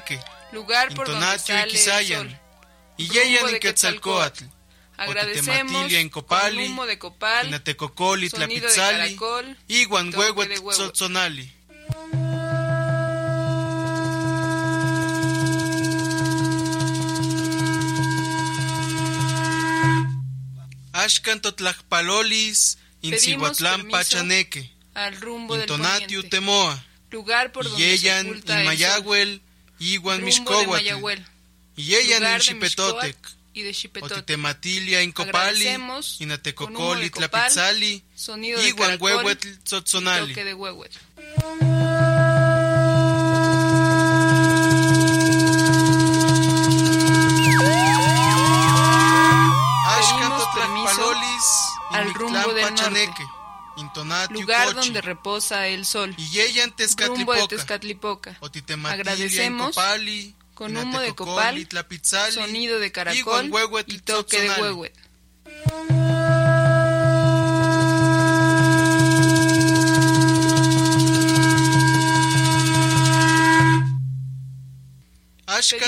pachaneque, lugar por donde sale el iquisayan, sol. y yeyan de en Quetzalcoatl, Agradecemos en con Copali, humo de copal, inatecocoli sonido de tlapitzali, huehuet huehuet. tzotzonali. Ashkan totlajpalolis, Inzihuatlán pachaneque, al rumbo Intonatiu temoa, lugar por donde se oculta el Mayahuel, Yeyan lugar en Xipetotec, y de Xipetotec. Otitematilia en Copali, Agradecemos con humo Inatecocoli tlapitzali, caracol, huehuetl y tzotzonali. toque de huehuet. Ashkan totlajpalolis, al rumbo del pachaneque, Intonatiu lugar cochi, donde reposa el sol, y rumbo de Tezcatlipoca, Tezcatlipoca, en Agradecemos Copali, con humo de copal, sonido de caracol huehuetl y toque de huehuet.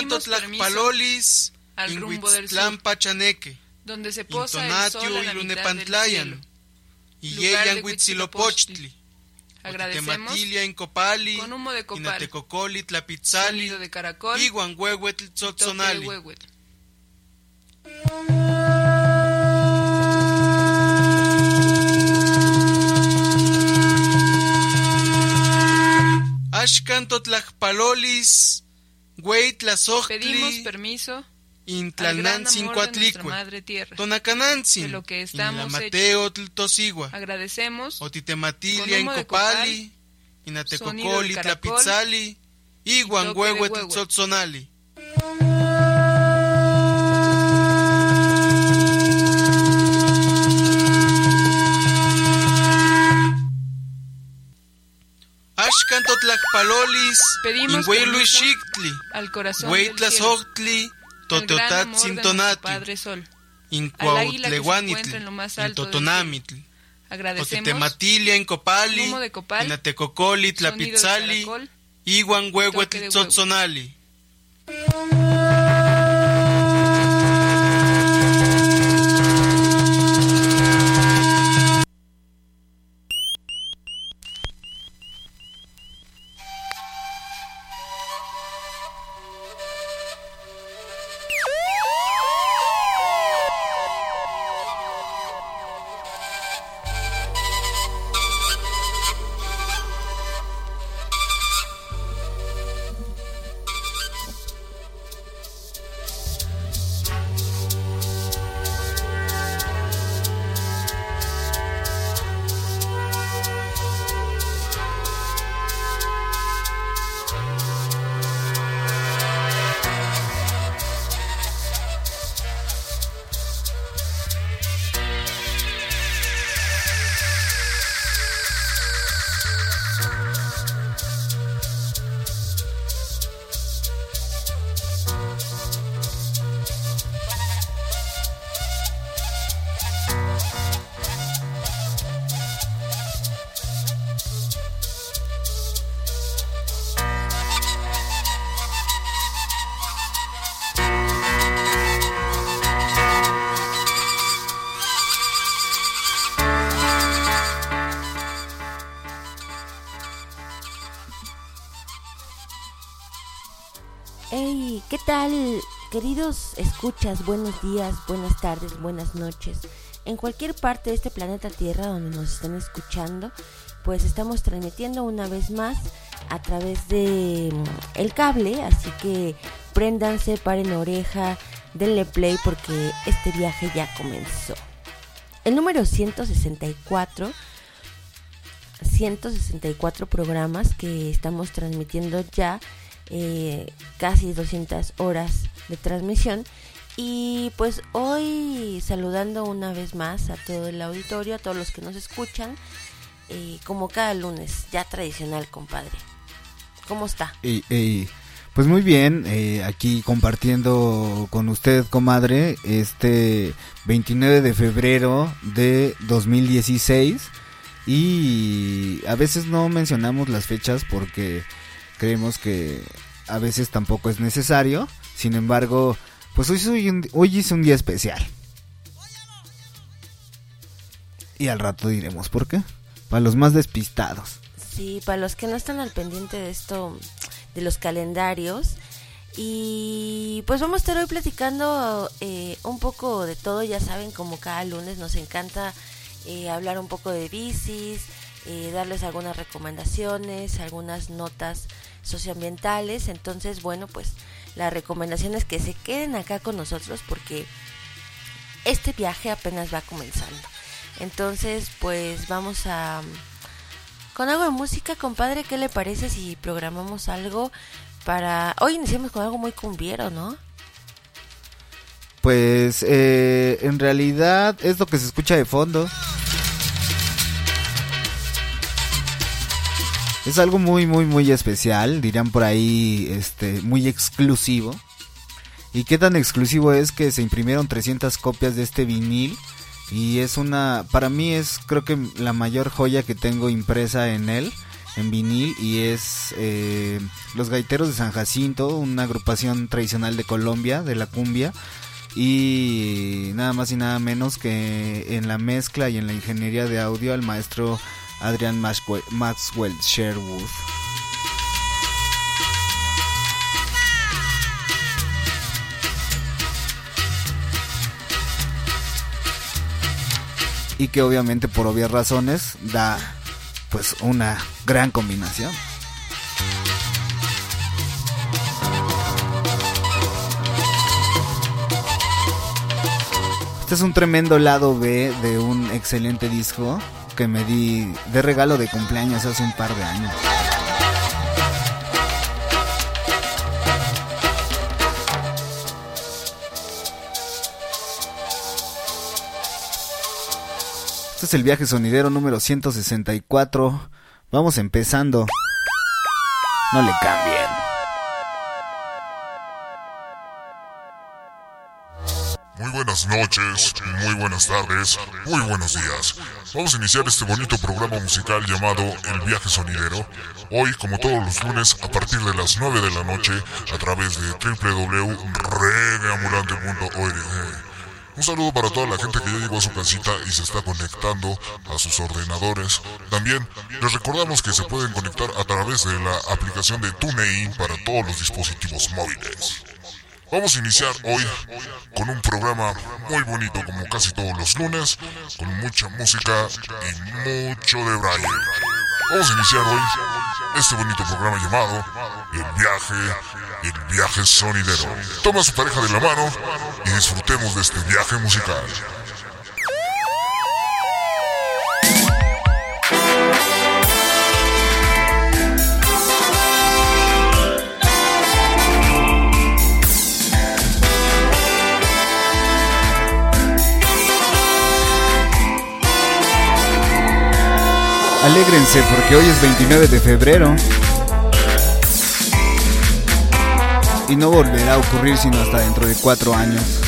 Totlajpalolis, al rumbo del sur, donde se posa el sol a la mitad del cielo. Y Yeyan Huitzilopochtli, Agradecemos en Copali, con humo de copal, Inatecocoli tlapitzali, de caracol, Iguan huehuetl toque de tzotzonali. Ashkan totlajpalolis, güey Pedimos permiso al gran intlanantzin amor de nuestra cuatlicue, madre tierra. tonacanantzin, de lo que estamos tosigua, Agradecemos. Otitematilia con en humo de Copali, sonido inatecocoli tlapitzali, iguan huehuet. tzotzonali. Ashkan totlajpalolis, Pedimos inhueluixictli, al corazón güey del cielo, toteotatzintonati, Padre Sol. Incuautlehuanitl, encuentra en lo más alto del intotonamitl, Agradecemos Escuchas, buenos días, buenas tardes, buenas noches. En cualquier parte de este planeta Tierra donde nos estén escuchando, pues estamos transmitiendo una vez más a través de mm, el cable, así que préndanse, paren oreja, denle play porque este viaje ya comenzó. El número 164 164 programas que estamos transmitiendo ya eh, casi 200 horas de transmisión y pues hoy saludando una vez más a todo el auditorio, a todos los que nos escuchan, eh, como cada lunes, ya tradicional, compadre. ¿Cómo está? Ey, Pues muy bien, eh, aquí compartiendo con usted, comadre, este 29 de febrero de 2016. y a veces no mencionamos las fechas porque creemos que a veces tampoco es necesario. Sin embargo, pues hoy, hoy es un día especial. Y al rato diremos por qué. Para los más despistados. Sí, para los que no están al pendiente de esto, de los calendarios. Y pues vamos a estar hoy platicando eh, un poco de todo. Ya saben, como cada lunes nos encanta eh, hablar un poco de bicis, eh, darles algunas recomendaciones, algunas notas socioambientales. Entonces, bueno, pues la recomendación es que se queden acá con nosotros porque este viaje apenas va comenzando. Entonces, pues vamos a... Con algo de música, compadre, ¿qué le parece si programamos algo para... Hoy iniciamos con algo muy cumbiero, ¿no? Pues eh, en realidad es lo que se escucha de fondo. Es algo muy, muy, muy especial, dirían por ahí, este, muy exclusivo. ¿Y qué tan exclusivo es que se imprimieron 300 copias de este vinil? y es una para mí es creo que la mayor joya que tengo impresa en él en vinil y es eh, los gaiteros de San Jacinto una agrupación tradicional de Colombia de la cumbia y nada más y nada menos que en la mezcla y en la ingeniería de audio al maestro Adrian Maxwell, Maxwell Sherwood y que obviamente por obvias razones da pues una gran combinación. Este es un tremendo lado B de un excelente disco que me di de regalo de cumpleaños hace un par de años. Este es el viaje sonidero número 164. Vamos empezando. No le cambien. Muy buenas noches, muy buenas tardes, muy buenos días. Vamos a iniciar este bonito programa musical llamado El Viaje Sonidero. Hoy, como todos los lunes, a partir de las 9 de la noche, a través de www.reggaeambulante.org. Un saludo para toda la gente que ya llegó a su casita y se está conectando a sus ordenadores. También les recordamos que se pueden conectar a través de la aplicación de TuneIn para todos los dispositivos móviles. Vamos a iniciar hoy con un programa muy bonito como casi todos los lunes, con mucha música y mucho de braille. Vamos a iniciar hoy este bonito programa llamado El viaje, el viaje sonidero. Toma su pareja de la mano y disfrutemos de este viaje musical. Alégrense porque hoy es 29 de febrero. Y no volverá a ocurrir sino hasta dentro de cuatro años.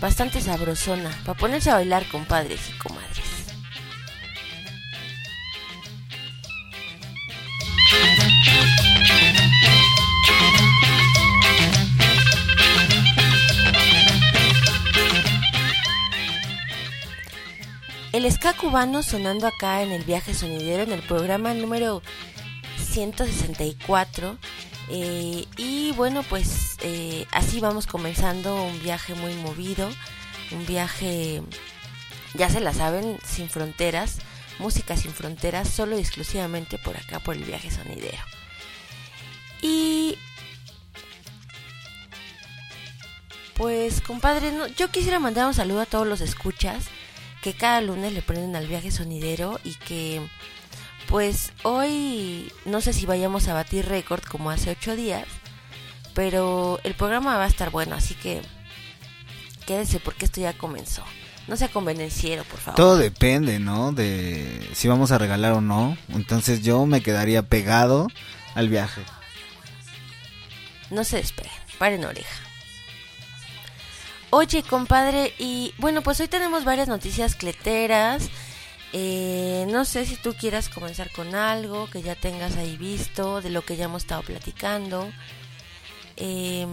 Bastante sabrosona, para ponerse a bailar compadres y comadres. El ska cubano sonando acá en el viaje sonidero en el programa número 164. eh, y bueno, pues eh, así vamos comenzando un viaje muy movido, un viaje, ya se la saben, sin fronteras, música sin fronteras, solo y exclusivamente por acá, por el viaje sonidero. Y pues compadre, yo quisiera mandar un saludo a todos los escuchas que cada lunes le prenden al viaje sonidero y que pues hoy no sé si vayamos a batir récord como hace ocho días, pero el programa va a estar bueno, así que quédese porque esto ya comenzó. No sea convenenciero, por favor. Todo depende, ¿no? De si vamos a regalar o no. Entonces yo me quedaría pegado al viaje. No se despeguen, paren oreja. Oye, compadre, y bueno, pues hoy tenemos varias noticias cleteras. Eh, no sé si tú quieras comenzar con algo que ya tengas ahí visto, de lo que ya hemos estado platicando. Eh,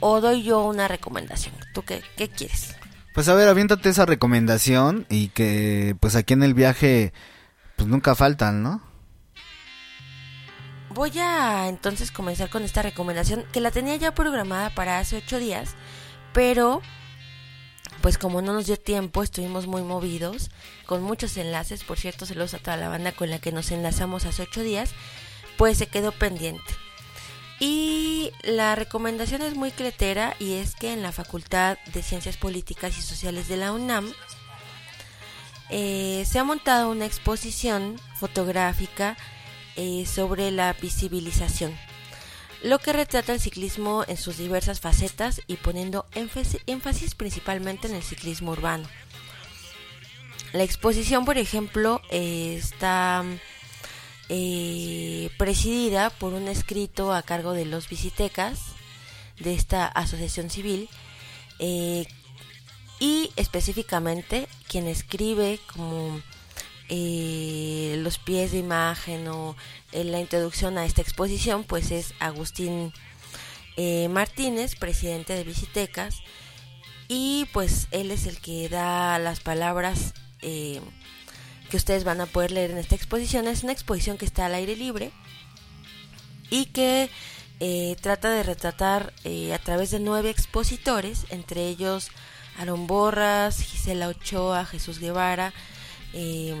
o doy yo una recomendación. ¿Tú qué, qué quieres? Pues a ver, aviéntate esa recomendación y que pues aquí en el viaje pues nunca faltan, ¿no? Voy a entonces comenzar con esta recomendación que la tenía ya programada para hace ocho días, pero pues como no nos dio tiempo, estuvimos muy movidos, con muchos enlaces, por cierto, saludos a toda la banda con la que nos enlazamos hace ocho días, pues se quedó pendiente. Y la recomendación es muy cretera y es que en la Facultad de Ciencias Políticas y Sociales de la UNAM eh, se ha montado una exposición fotográfica eh, sobre la visibilización, lo que retrata el ciclismo en sus diversas facetas y poniendo énfasis, principalmente en el ciclismo urbano. La exposición, por ejemplo, eh, está eh, presidida por un escrito a cargo de los visitecas de esta asociación civil eh, y específicamente quien escribe como eh, los pies de imagen o en la introducción a esta exposición pues es Agustín Martínez, presidente de Visitecas y pues él es el que da las palabras que ustedes van a poder leer en esta exposición. Es una exposición que está al aire libre y que eh, trata de retratar eh, a través de nueve expositores, entre ellos Aaron Borras, Gisela Ochoa, Jesús Guevara, eh,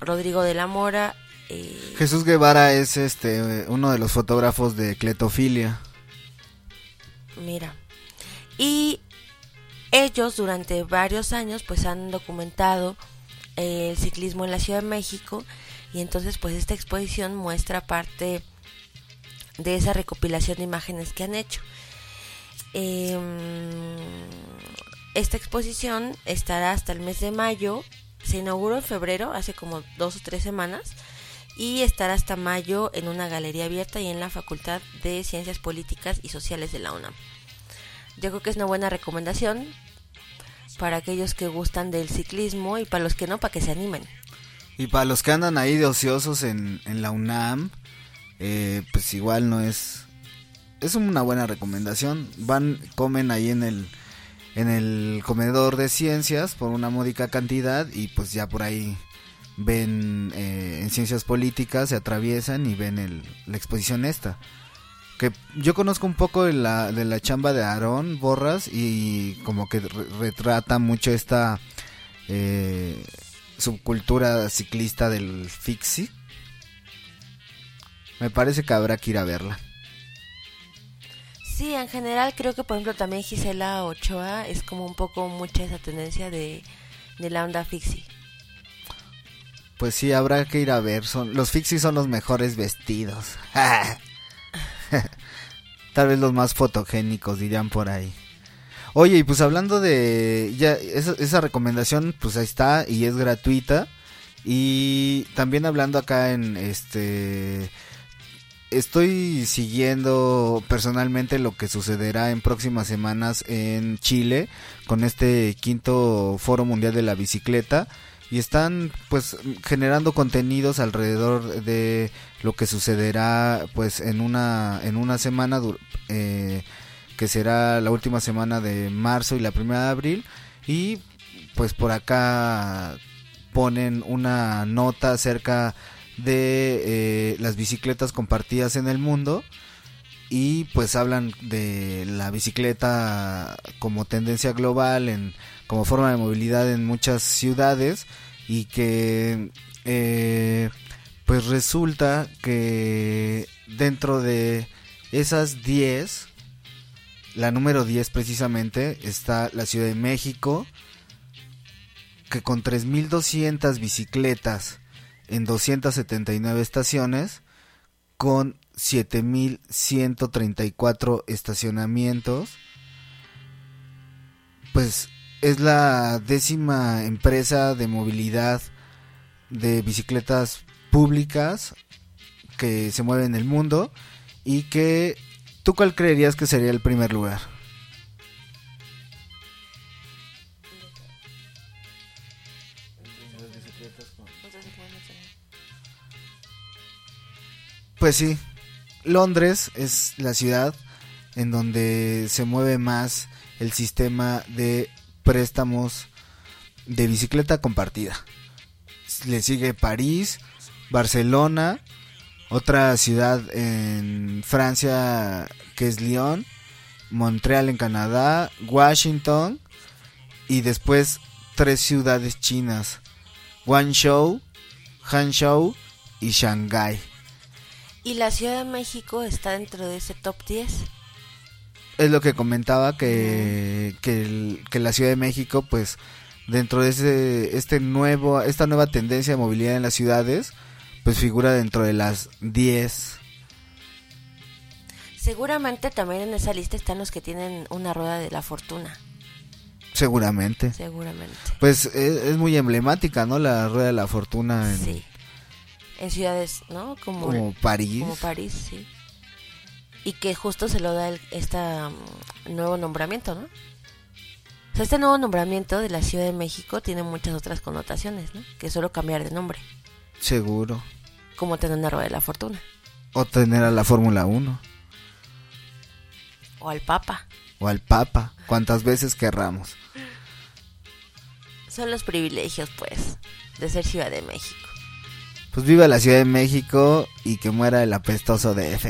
Rodrigo de la Mora. eh, Jesús Guevara es este uno de los fotógrafos de Cletofilia. Mira. Y ellos durante varios años pues han documentado el ciclismo en la Ciudad de México y entonces pues esta exposición muestra parte de esa recopilación de imágenes que han hecho. Em, esta exposición estará hasta el mes de mayo, se inauguró en febrero, hace como dos o tres semanas, y estará hasta mayo en una galería abierta y en la Facultad de Ciencias Políticas y Sociales de la UNAM. Yo creo que es una buena recomendación para aquellos que gustan del ciclismo y para los que no, para que se animen. Y para los que andan ahí de ociosos en, en la UNAM, eh, pues igual no es... Es una buena recomendación. Van, comen ahí en el, en el comedor de ciencias por una módica cantidad y pues ya por ahí ven eh, en ciencias políticas, se atraviesan y ven el, la exposición esta. Que yo conozco un poco de la, de la chamba de Aarón Borras y como que re- retrata mucho esta eh, subcultura ciclista del fixie. Me parece que habrá que ir a verla. Sí, en general creo que por ejemplo también Gisela Ochoa es como un poco mucha esa tendencia de, de la onda fixie. Pues sí, habrá que ir a ver. Son, los fixies son los mejores vestidos. Tal vez los más fotogénicos, dirían por ahí. Oye, y pues hablando de... ya Esa, esa recomendación, pues ahí está y es gratuita. Y también hablando acá en este... Estoy siguiendo personalmente lo que sucederá en próximas semanas en Chile con este quinto Foro Mundial de la Bicicleta y están pues generando contenidos alrededor de lo que sucederá pues en una en una semana eh, que será la última semana de marzo y la primera de abril y pues por acá ponen una nota acerca de eh, las bicicletas compartidas en el mundo y pues hablan de la bicicleta como tendencia global en como forma de movilidad en muchas ciudades y que eh, pues resulta que dentro de esas 10 la número 10 precisamente está la Ciudad de México que con 3200 bicicletas en 279 estaciones con 7134 estacionamientos pues es la décima empresa de movilidad de bicicletas públicas que se mueve en el mundo y que tú cuál creerías que sería el primer lugar Pues sí, Londres es la ciudad en donde se mueve más el sistema de préstamos de bicicleta compartida. Le sigue París, Barcelona, otra ciudad en Francia que es Lyon, Montreal en Canadá, Washington y después tres ciudades chinas, Guangzhou, Hangzhou y Shanghái. ¿Y la Ciudad de México está dentro de ese top 10? Es lo que comentaba que, que, el- que la Ciudad de México, pues, dentro de ese, este nuevo, esta nueva tendencia de movilidad en las ciudades, pues figura dentro de las 10. Seguramente también en esa lista están los que tienen una rueda de la fortuna. Seguramente. Seguramente. Pues es, es muy emblemática, ¿no? La rueda de la fortuna en, Sí. En ciudades, ¿no? Como, como París. como París, sí. Y que justo se lo da el, esta mm, nuevo nombramiento, ¿no? O sea, este nuevo nombramiento de la Ciudad de México tiene muchas otras connotaciones, ¿no? Que solo cambiar de nombre, Seguro. como tener una rueda de la fortuna. O tener a la Fórmula 1. O al Papa. O al Papa. Cuantas veces querramos. Son los privilegios, pues, de ser Ciudad de México. Pues viva la Ciudad de México y que muera el apestoso DF.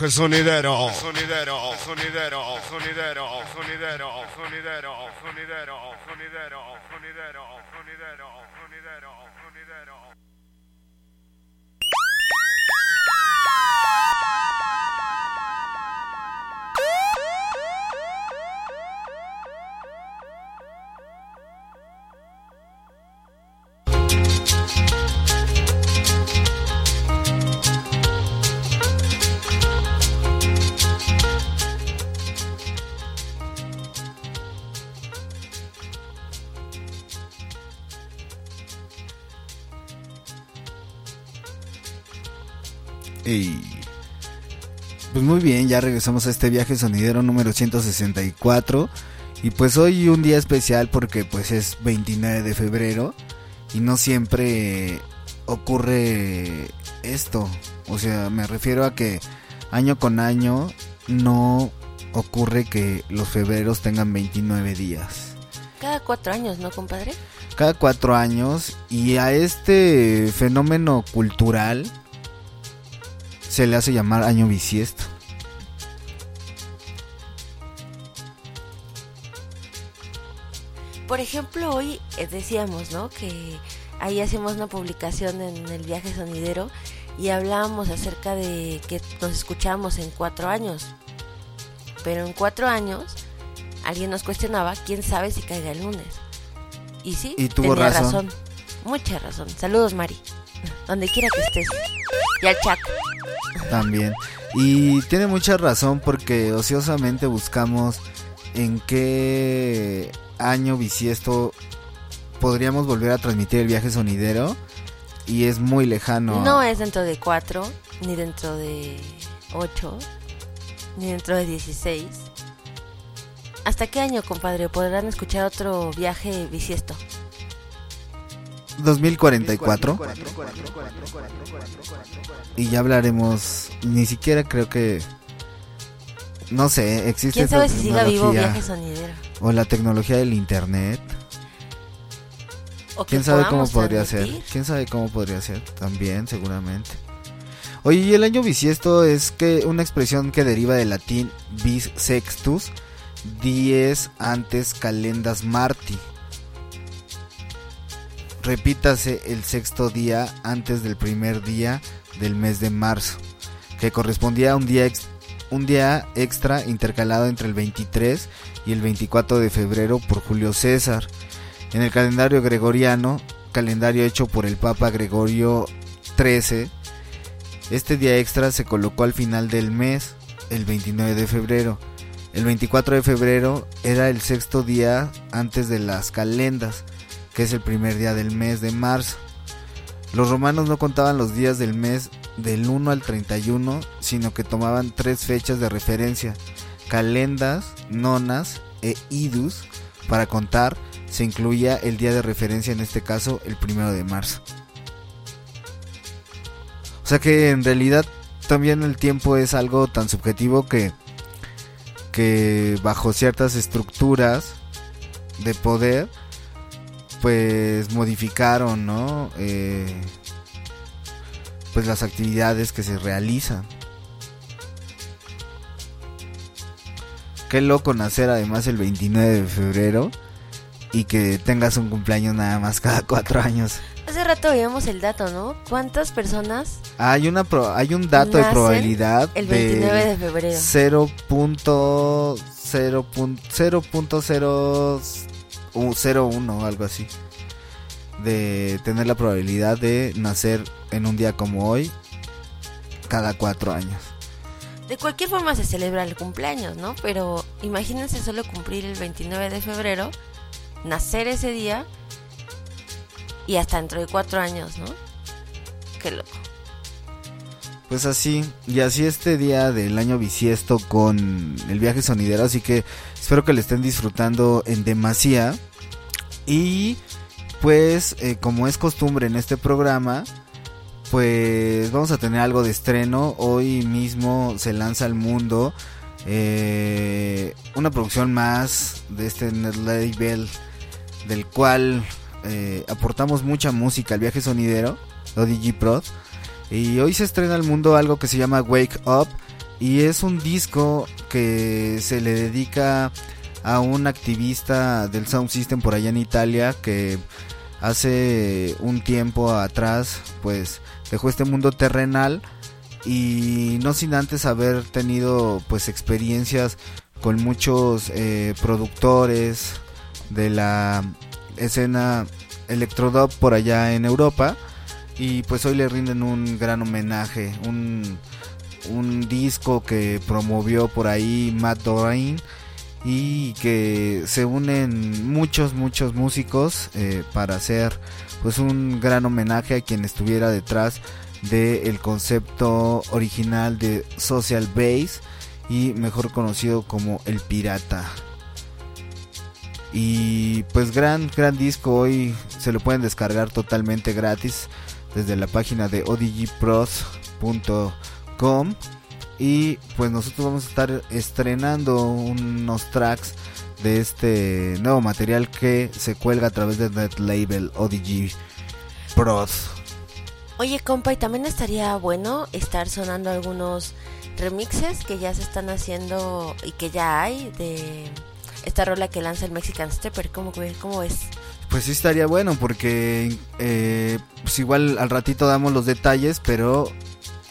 El sonidero. El sonidero. El sonidero. Sonidero. Sonidero. Sonidero. Sonidero. Ya regresamos a este viaje sonidero número 164 y pues hoy un día especial porque pues es 29 de febrero y no siempre ocurre esto, o sea, me refiero a que año con año no ocurre que los febreros tengan 29 días. Cada cuatro años, ¿no, compadre? Cada cuatro años y a este fenómeno cultural se le hace llamar año bisiesto. Ejemplo, hoy eh, decíamos, ¿no? Que ahí hacemos una publicación en el viaje sonidero y hablábamos acerca de que nos escuchamos en cuatro años. Pero en cuatro años alguien nos cuestionaba quién sabe si caiga el lunes. Y sí, Y tuvo tenía razón. Mucha razón. Saludos, Mari. Donde quiera que estés. Y al chat. También. Y tiene mucha razón porque ociosamente buscamos en qué año bisiesto podríamos volver a transmitir el viaje sonidero y es muy lejano. No es dentro de cuatro, ni dentro de ocho, ni dentro de 16. ¿Hasta qué año, compadre, podrán escuchar otro viaje bisiesto? 2044. Y ya hablaremos, ni siquiera creo que... No sé, existe... ¿Quién sabe si siga vivo viaje sonidero? O la tecnología del internet. O ¿Quién sabe cómo podría ser? ¿Quién sabe cómo podría ser? También, seguramente. Oye, y el año bisiesto es que una expresión que deriva del latín bis sextus, dies antes calendas marti. Repítase el sexto día antes del primer día del mes de marzo, que correspondía a un día, ex- un día extra intercalado entre el 23 y el 24 de febrero por Julio César. En el calendario gregoriano, calendario hecho por el Papa Gregorio XIII, este día extra se colocó al final del mes, el 29 de febrero. El 24 de febrero era el sexto día antes de las calendas, que es el primer día del mes de marzo. Los romanos no contaban los días del mes del 1 al 31, sino que tomaban tres fechas de referencia, calendas, nonas e idus, para contar se incluía el día de referencia, en este caso el primero de marzo. O sea que en realidad también el tiempo es algo tan subjetivo que, que bajo ciertas estructuras de poder, pues modificaron, ¿no? Eh, pues las actividades que se realizan. Qué loco nacer además el 29 de febrero y que tengas un cumpleaños nada más cada cuatro años. Hace rato veíamos el dato, ¿no? ¿Cuántas personas Hay una pro- hay un dato de probabilidad el 29 de febrero? 0.0.0.001 algo así. De tener la probabilidad de nacer en un día como hoy cada cuatro años. De cualquier forma se celebra el cumpleaños, ¿no? Pero imagínense solo cumplir el 29 de febrero, nacer ese día y hasta dentro de cuatro años, ¿no? Qué loco. Pues así, y así este día del año bisiesto con el viaje sonidero, así que espero que le estén disfrutando en demasía. Y después, eh, como es costumbre en este programa, pues vamos a tener algo de estreno. Hoy mismo se lanza al mundo eh, una producción más de este label del cual eh, aportamos mucha música al viaje sonidero, ODG Prod. Y hoy se estrena al mundo algo que se llama Wake Up y es un disco que se le dedica a un activista del Sound System por allá en Italia que hace un tiempo atrás pues dejó este mundo terrenal y no sin antes haber tenido pues experiencias con muchos eh, productores de la escena electrodop por allá en Europa y pues hoy le rinden un gran homenaje un, un disco que promovió por ahí Matt Dorain y que se unen muchos muchos músicos eh, para hacer pues un gran homenaje a quien estuviera detrás del concepto original de Social Base y mejor conocido como El Pirata. Y pues gran, gran disco hoy se lo pueden descargar totalmente gratis desde la página de odgpros.com y pues nosotros vamos a estar estrenando unos tracks de este nuevo material que se cuelga a través de Net Label ODG Pros. Oye, compa, y también estaría bueno estar sonando algunos remixes que ya se están haciendo y que ya hay de esta rola que lanza el Mexican Stepper. ¿Cómo, cómo es? Pues sí estaría bueno porque eh, pues igual al ratito damos los detalles, pero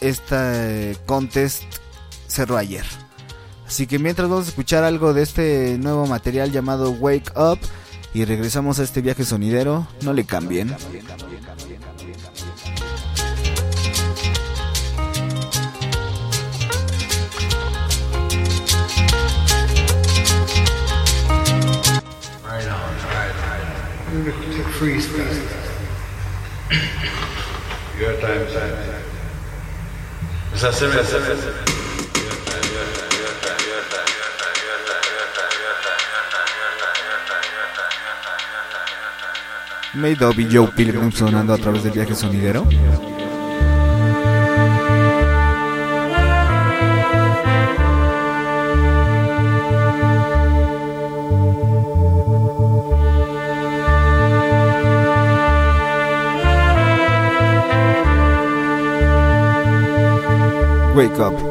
esta contest cerró ayer. Así que mientras vamos a escuchar algo de este nuevo material llamado Wake Up y regresamos a este viaje sonidero, no le cambien. time. May Dub y Joe Pilgrim sonando a través del viaje sonidero. Wake up.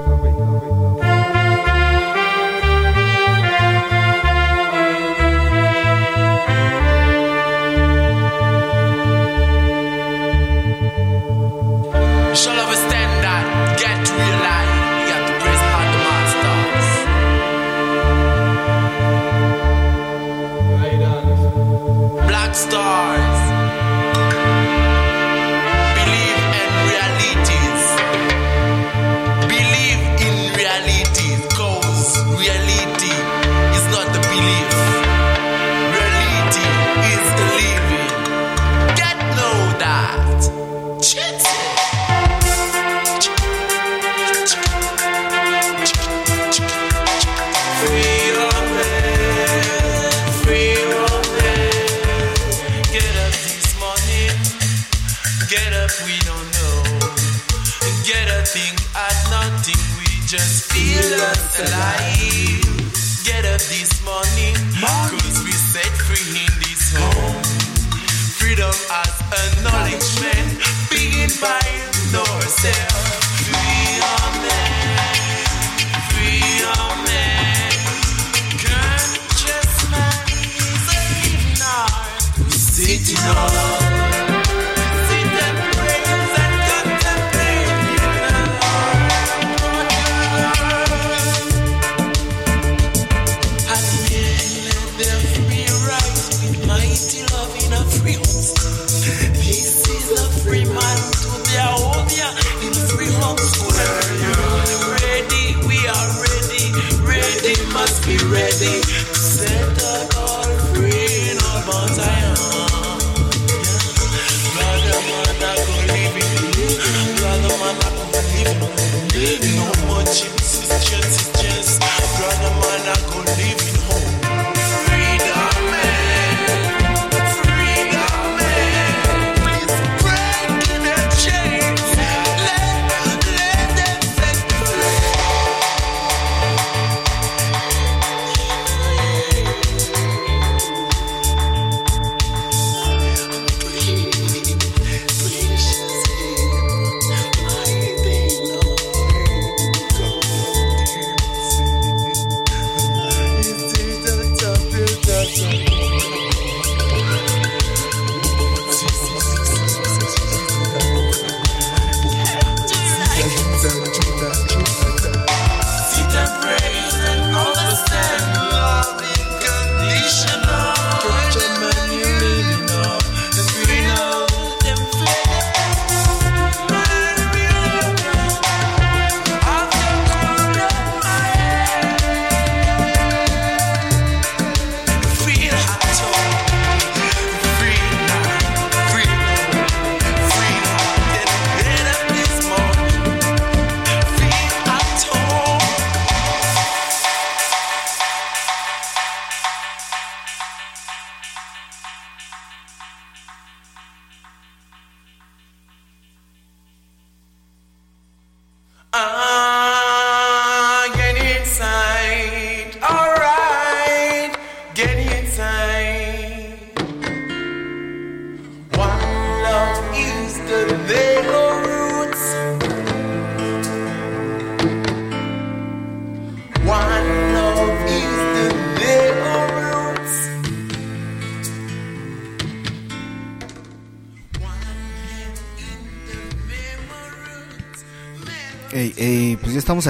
oh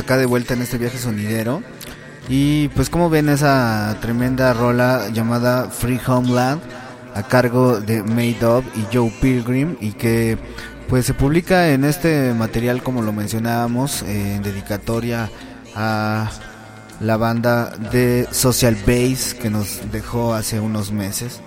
acá de vuelta en este viaje sonidero. Y pues como ven esa tremenda rola llamada Free Homeland a cargo de Made Up y Joe Pilgrim y que pues se publica en este material como lo mencionábamos en dedicatoria a la banda de Social Base que nos dejó hace unos meses.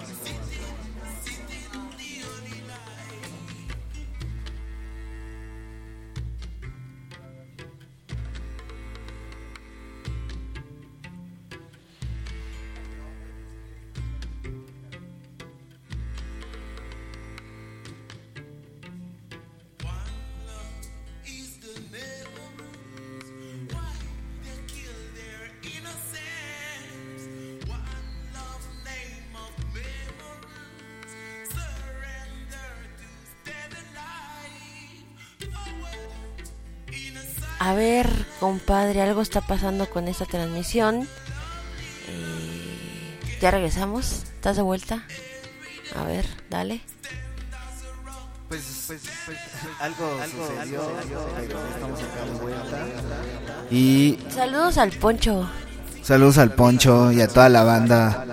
Compadre, algo está pasando con esta transmisión. Eh, ya regresamos. ¿Estás de vuelta? A ver, dale. Pues, pues, pues, algo, sucedió, pero estamos acá de vuelta. Y Saludos al Poncho. saludos al Poncho y a toda la banda.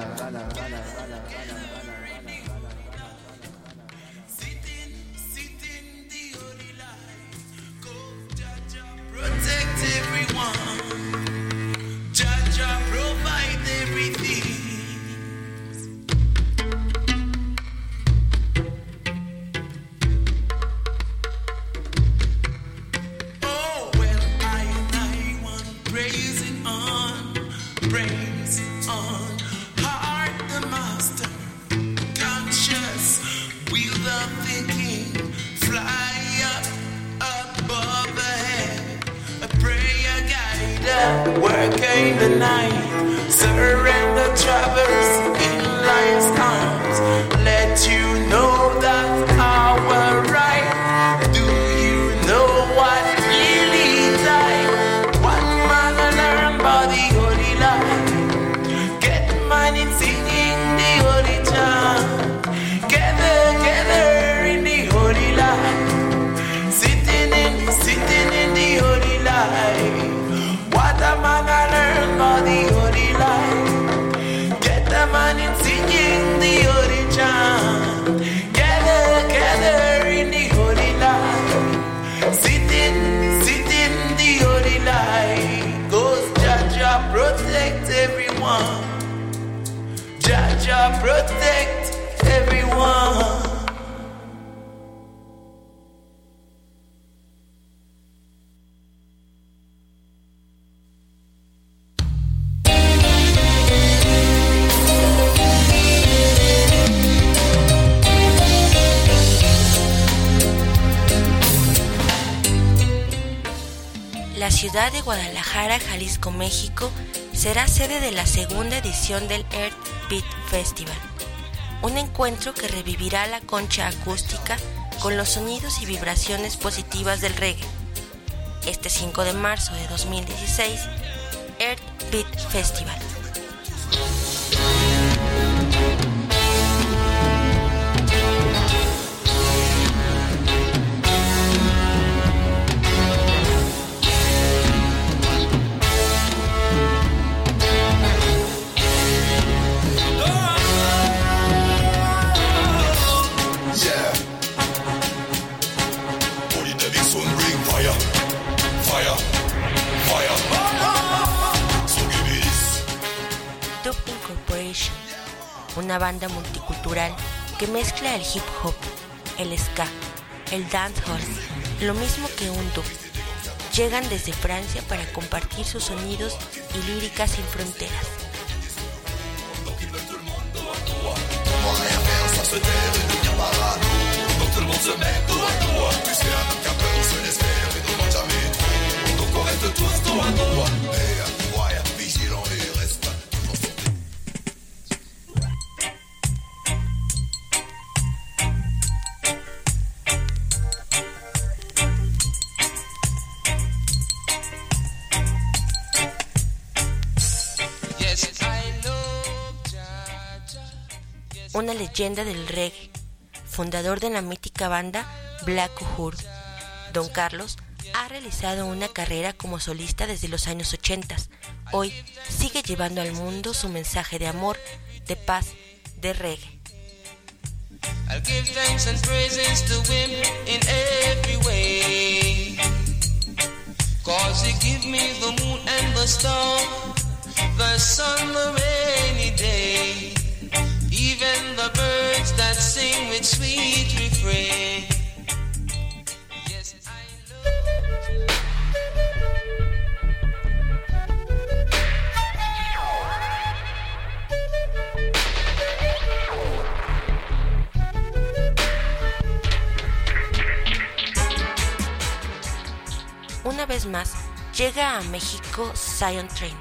Que revivirá la concha acústica con los sonidos y vibraciones positivas del reggae. Este 5 de marzo de 2016, Earth Beat Festival. Que mezcla el hip hop, el ska, el dancehall, lo mismo que un dub. Llegan desde Francia para compartir sus sonidos y líricas sin fronteras. Leyenda del reggae, fundador de la mítica banda Black Uhuru. Don Carlos ha realizado una carrera como solista desde los años 80. Hoy sigue llevando al mundo su mensaje de amor, de paz, de reggae. I'll give thanks and praises to in every way. Even the birds that sing with sweet refrain. Yes, I Una vez más, llega a México Zion Train,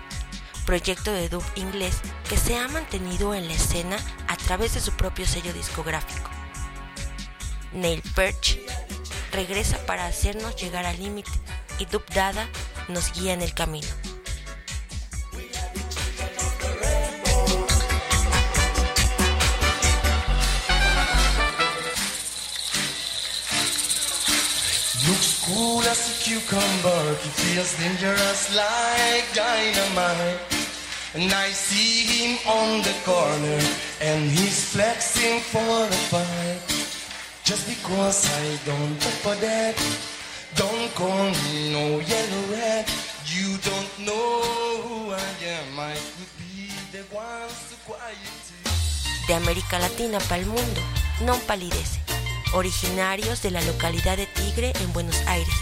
proyecto de dub inglés que se ha mantenido en la escena través de su propio sello discográfico. Neil Perch regresa para hacernos llegar al límite y Dub Dada nos guía en el camino. Looks cool as a cucumber, he feels dangerous like dynamite. And I see him on the corner, and he's flexing for the fight. Just because I don't look for that, don't call me no yellow rat. You don't know who I am, I could be the one to quiet you. De América Latina para el mundo, non palidece. Originarios de la localidad de Tigre en Buenos Aires,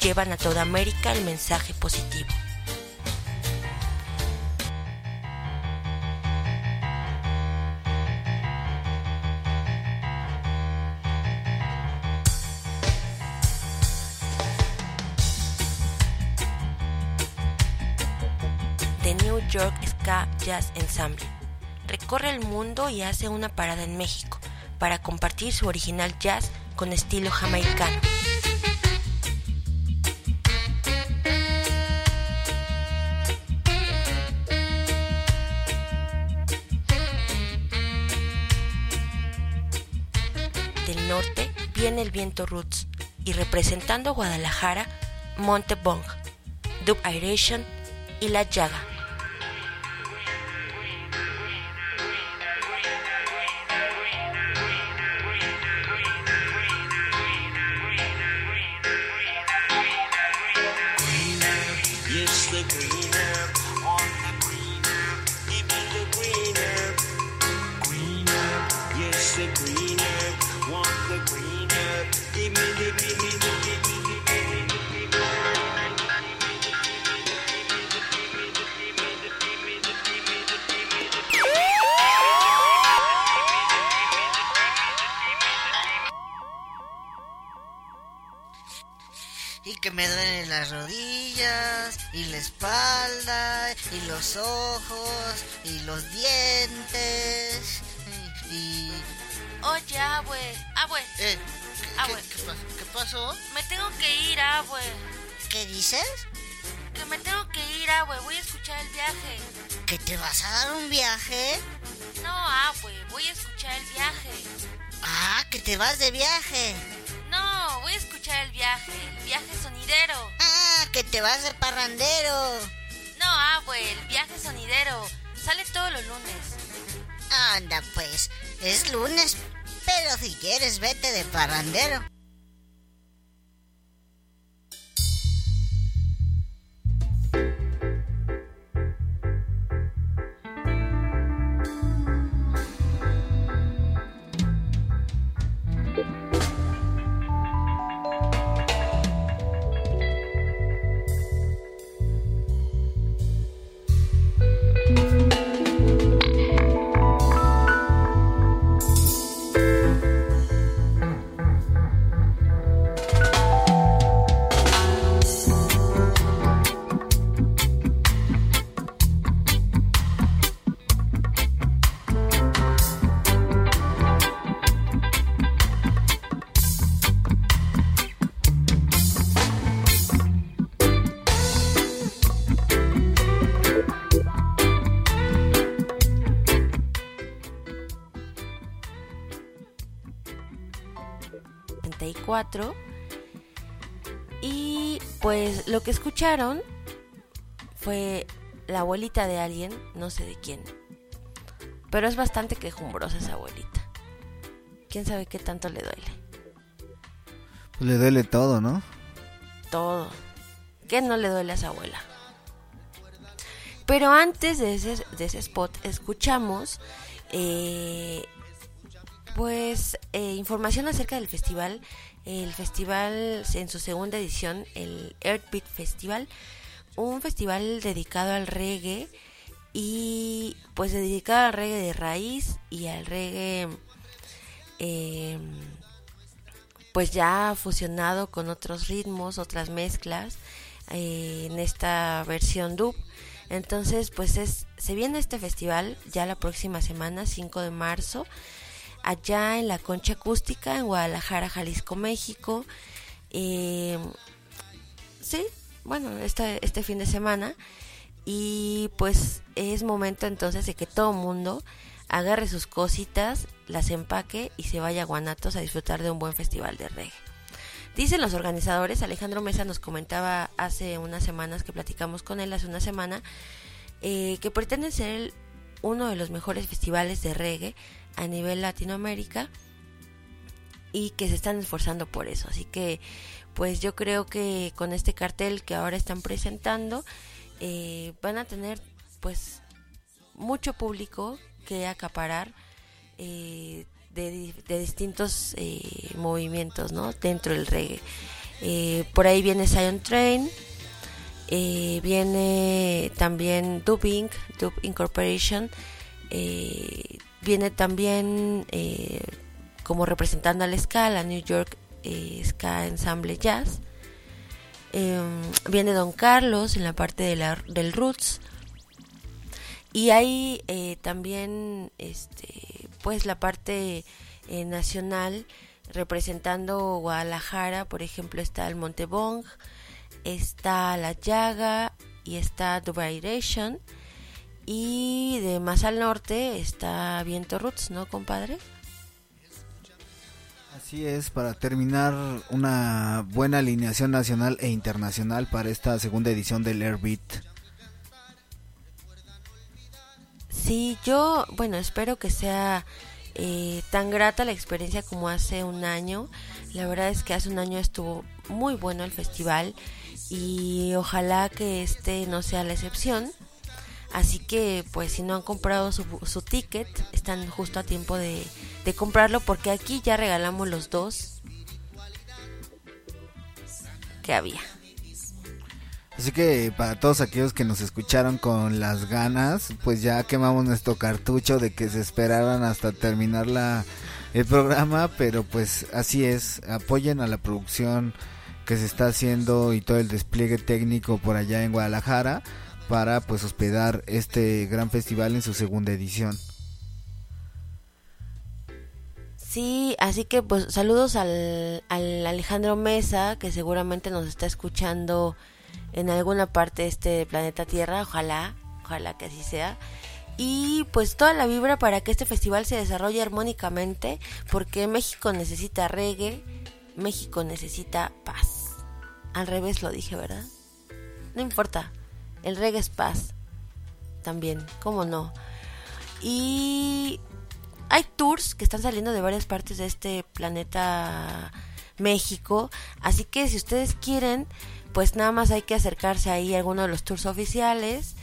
llevan a toda América el mensaje positivo. York Ska Jazz Ensemble. Recorre el mundo y hace una parada en México para compartir su original jazz con estilo jamaicano. Del norte viene el viento roots y representando Guadalajara, Monte Bong, Dub Iration y La Llaga. Las rodillas, y la espalda, y los ojos, y los dientes, y... Oye, abue, abue. Eh, abue. ¿qué, pa- qué pasó? Me tengo que ir, abue. ¿Qué dices? Que me tengo que ir, abue. Voy a escuchar el viaje. ¿Que te vas a dar un viaje? No, abue. Voy a escuchar el viaje. Ah, que te vas de viaje. No, voy a escuchar el viaje. El viaje sonidero. Ah, que te vas de parrandero. No, abue. El viaje sonidero. Sale todos los lunes. Anda, pues, es lunes, pero si quieres vete de parrandero. Y pues lo que escucharon fue la abuelita de alguien, no sé de quién. Pero es bastante quejumbrosa esa abuelita. ¿Quién sabe qué tanto le duele? Pues le duele todo, ¿no? Todo. ¿Qué no le duele a esa abuela? Pero antes de ese, de ese spot escuchamos eh, pues eh, información acerca del festival el festival en su segunda edición, el Earthbeat Festival, un festival dedicado al reggae y pues dedicado al reggae de raíz y al reggae eh, pues ya fusionado con otros ritmos, otras mezclas eh, en esta versión dub. Entonces, pues es, se viene este festival ya la próxima semana, 5 de marzo, allá en la Concha Acústica, en Guadalajara, Jalisco, México. Eh, sí, bueno, este, este fin de semana. Y pues es momento entonces de que todo mundo agarre sus cositas, las empaque y se vaya a Guanatos a disfrutar de un buen festival de reggae. Dicen los organizadores, Alejandro Mesa nos comentaba hace unas semanas que platicamos con él, hace una semana, eh, que pretenden ser uno de los mejores festivales de reggae a nivel Latinoamérica y que se están esforzando por eso. Así que pues yo creo que con este cartel que ahora están presentando eh, van a tener pues mucho público que acaparar eh, de, distintos eh, movimientos ¿no? dentro del reggae. Eh, por ahí viene Zion Train, viene también Dub Inc., Dub Incorporation, viene también eh, como representando al ska, la New York eh, Ska Ensemble Jazz. Eh, viene Don Carlos en la parte de la, del Roots. Y hay eh, también este pues la parte eh, nacional representando Guadalajara, por ejemplo, está el Montebong, está La Llaga y está Vibration y de más al norte está Viento Roots, ¿no, compadre? Así es, para terminar una buena alineación nacional e internacional para esta segunda edición del Airbeat. Sí, yo, bueno, espero que sea eh, tan grata la experiencia como hace un año. La verdad es que hace un año estuvo muy bueno el festival y ojalá que este no sea la excepción. Así que, pues, si no han comprado su, ticket, están justo a tiempo de, de comprarlo porque aquí ya regalamos los dos que había. Así que para todos aquellos que nos escucharon con las ganas, pues ya quemamos nuestro cartucho de que se esperaran hasta terminar la, el programa, pero pues así es, apoyen a la producción que se está haciendo y todo el despliegue técnico por allá en Guadalajara para pues hospedar este gran festival en su segunda edición. Sí, así que pues saludos al, al Alejandro Mesa, que seguramente nos está escuchando en alguna parte de este planeta Tierra, ojalá, ojalá que así sea. Y pues toda la vibra para que este festival se desarrolle armónicamente, porque México necesita reggae, México necesita paz. Al revés lo dije, ¿verdad? No importa, el reggae es. También, ¿cómo no? Y hay tours que están saliendo de varias partes de este planeta México, así que si ustedes quieren pues nada más hay que acercarse ahí a alguno de los tours oficiales,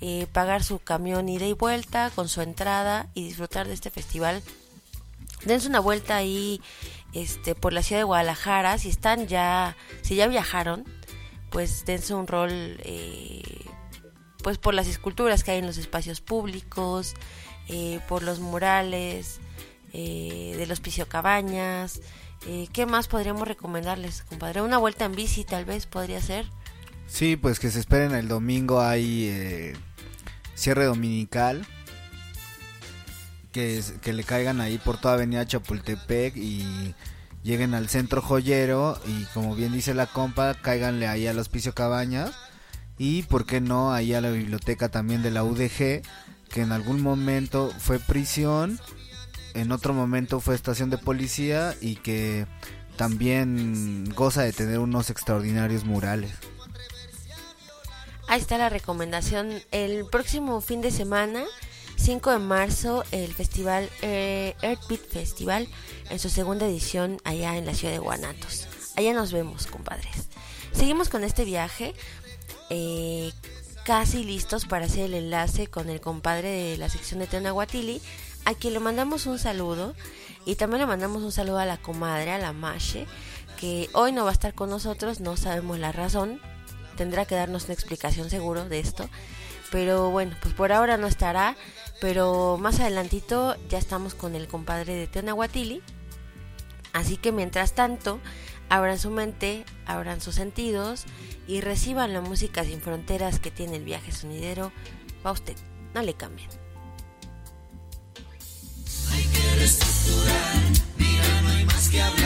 eh, pagar su camión ida y vuelta con su entrada y disfrutar de este festival. Dense una vuelta ahí este, por la ciudad de Guadalajara, si están ya, si ya viajaron, pues dense un rol eh, pues por las esculturas que hay en los espacios públicos, eh, por los murales de los Cabañas eh, ¿Qué más podríamos recomendarles, compadre? Una vuelta en bici tal vez podría ser. Sí, pues que se esperen el domingo hay eh, cierre dominical. Que, que le caigan ahí por toda avenida Chapultepec y lleguen al centro joyero y como bien dice la compa, cáiganle ahí al hospicio Cabañas y por qué no ahí a la biblioteca también de la UDG que en algún momento fue prisión en otro momento fue estación de policía y que también goza de tener unos extraordinarios murales. Ahí está la recomendación. El próximo fin de semana, 5 de marzo, el festival eh, Earthbeat Festival en su segunda edición allá en la ciudad de Guanatos. Allá nos vemos, compadres. Seguimos con este viaje. Eh, casi listos para hacer el enlace con el compadre de la sección de Tenahuatili, a quien le mandamos un saludo. Y también le mandamos un saludo a la comadre, a la Mashe, que hoy no va a estar con nosotros, no sabemos la razón, tendrá que darnos una explicación seguro de esto, pero bueno, pues por ahora no estará, pero más adelantito ya estamos con el compadre de Tenahuatili, así que mientras tanto, abran su mente, abran sus sentidos y reciban la música sin fronteras que tiene el viaje sonidero. Va usted, no le cambien. Hay que reestructurar, mira, no hay más que hablar.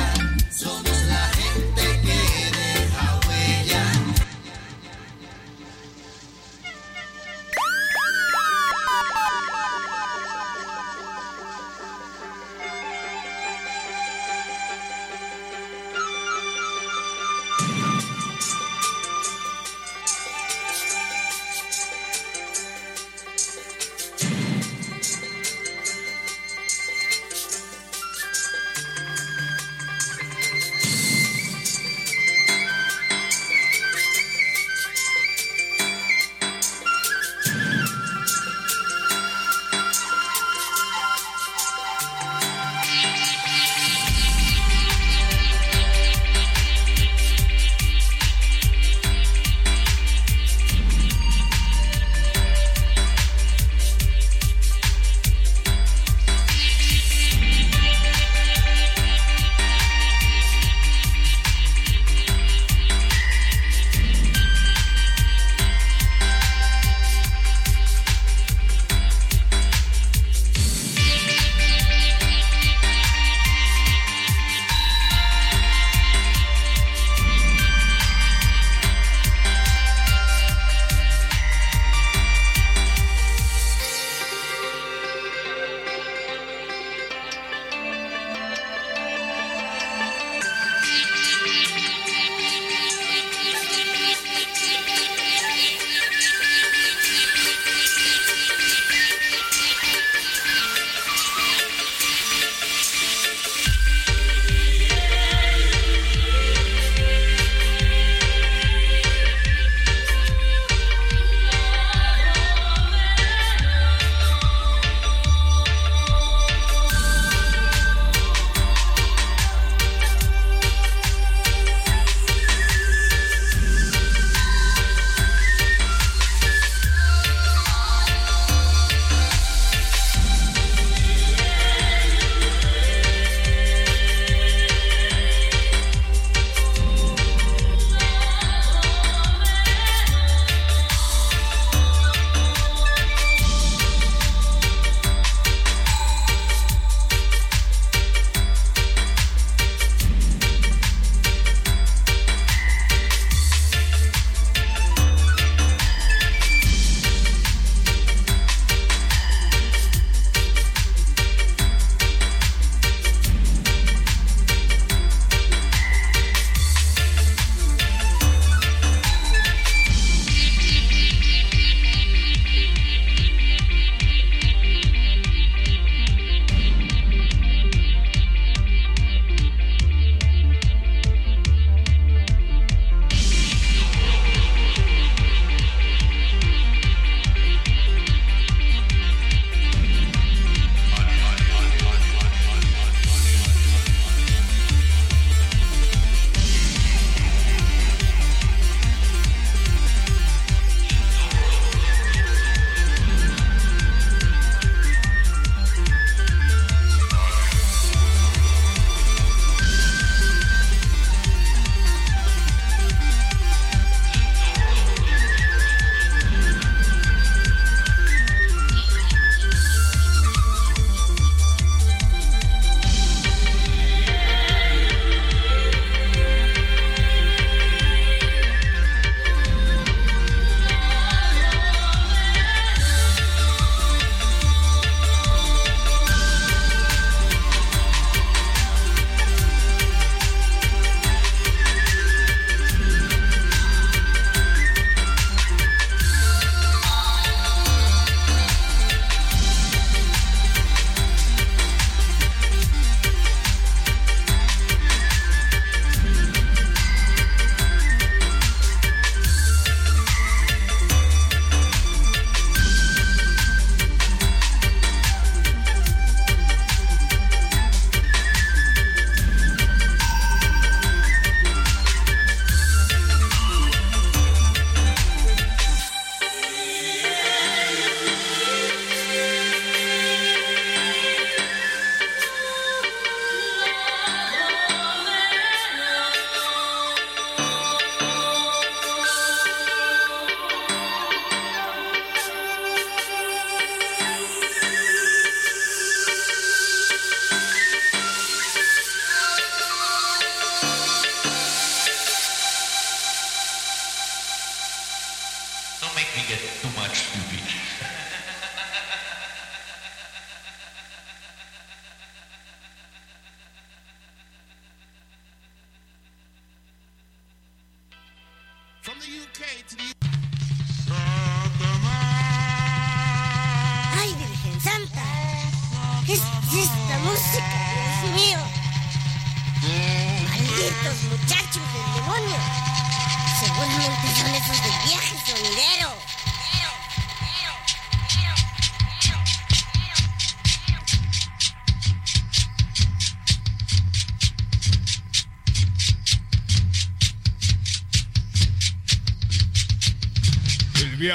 we get too much stupid.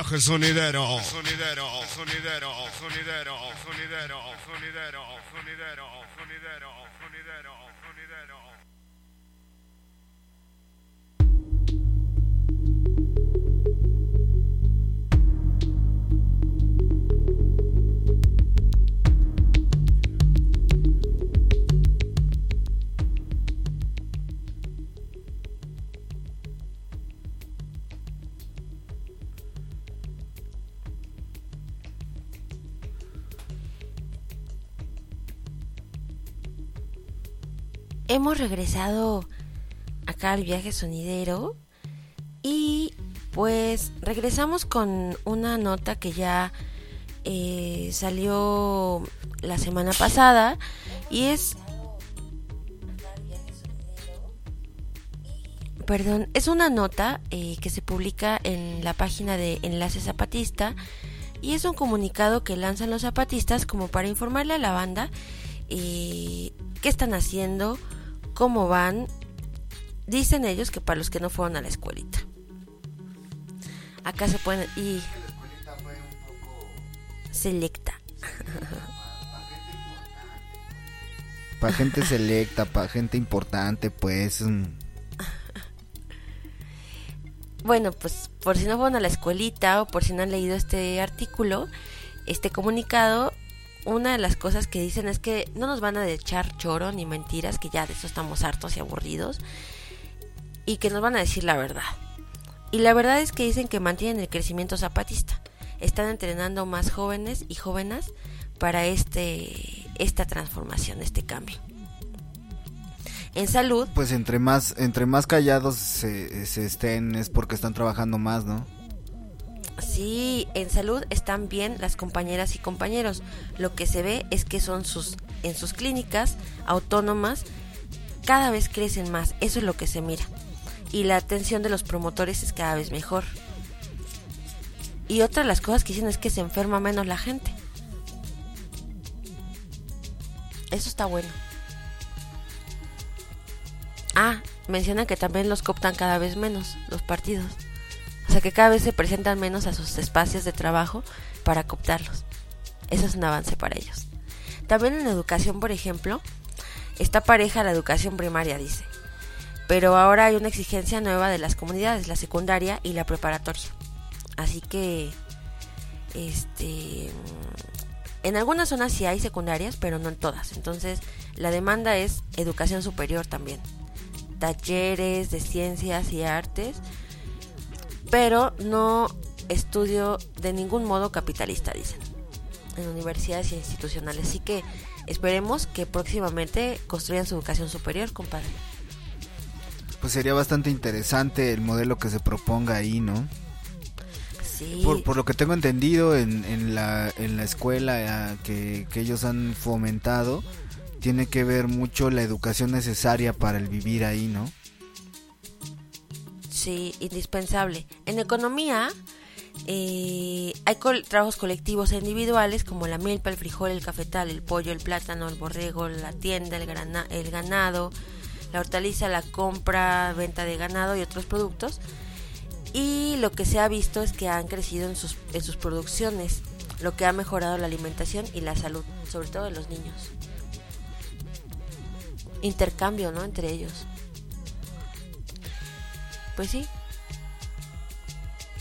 viaje sonidero. Sonidero, sonidero, sonidero, sonidero, sonidero, sonidero, sonidero, sonidero, sonidero. Hemos regresado acá al viaje sonidero y pues regresamos con una nota que ya eh, salió la semana pasada y es perdón es una nota eh, que se publica en la página de Enlace Zapatista y es un comunicado que lanzan los zapatistas como para informarle a la banda eh, qué están haciendo cómo van dicen ellos que para los que no fueron a la escuelita acá se pueden y selecta Para gente selecta, para gente importante, pues. mm, Bueno, pues por si no fueron a la escuelita o por si no han leído este artículo, este comunicado, una de las cosas que dicen es que no nos van a echar choro ni mentiras, que ya de eso estamos hartos y aburridos, y que nos van a decir la verdad. Y la verdad es que dicen que mantienen el crecimiento zapatista. Están entrenando más jóvenes y jóvenes para este esta transformación, este cambio. En salud, Pues entre más, entre más callados se, se estén es porque están trabajando más, ¿no? Sí, en salud están bien las compañeras y compañeros. Lo que se ve es que son sus en sus clínicas autónomas cada vez crecen más. Eso es lo que se mira. Y la atención de los promotores es cada vez mejor. Y otra de las cosas que dicen es que se enferma menos la gente. Eso está bueno. Ah, menciona que también los cooptan cada vez menos los partidos. Sea que cada vez se presentan menos a sus espacios de trabajo para cooptarlos. Eso es un avance para ellos. También en educación, por ejemplo, está pareja la educación primaria, dice. Pero ahora hay una exigencia nueva de las comunidades, la secundaria y la preparatoria. Así que, este, en algunas zonas sí hay secundarias, pero no en todas. Entonces, la demanda es educación superior también. Talleres de ciencias y artes, pero no estudio de ningún modo capitalista, dicen, en universidades y institucionales. Así que esperemos que próximamente construyan su educación superior, compadre. Pues sería bastante interesante el modelo que se proponga ahí, ¿no? Sí. Por, por lo que tengo entendido en, en, la, en la escuela eh, que, que ellos han fomentado, tiene que ver mucho la educación necesaria para el vivir ahí, ¿no? Sí, indispensable. En economía eh, hay col- trabajos colectivos e individuales como la milpa, el frijol, el cafetal, el pollo, el plátano, el borrego, la tienda, el, grana- el ganado, la hortaliza, la compra, venta de ganado y otros productos. Y lo que se ha visto es que han crecido en sus, en sus producciones, lo que ha mejorado la alimentación y la salud, sobre todo de los niños. Intercambio, ¿no? Entre ellos. Pues sí.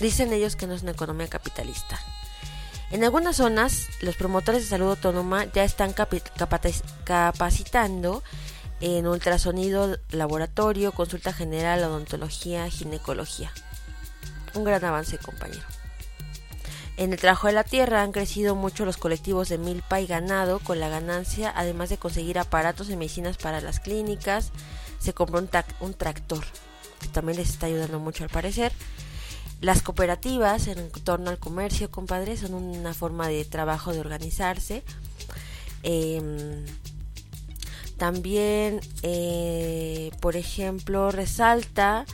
Dicen ellos que no es una economía capitalista. En algunas zonas, los promotores de salud autónoma ya están capacitando en ultrasonido laboratorio, consulta general, odontología, ginecología. Un gran avance, compañero. En el trabajo de la tierra han crecido mucho los colectivos de milpa y ganado con la ganancia, además de conseguir aparatos y medicinas para las clínicas. Se compró un, un tractor, también les está ayudando mucho al parecer. Las cooperativas en torno al comercio, compadre, son una forma de trabajo de organizarse. Em, también, eh, por ejemplo, resalta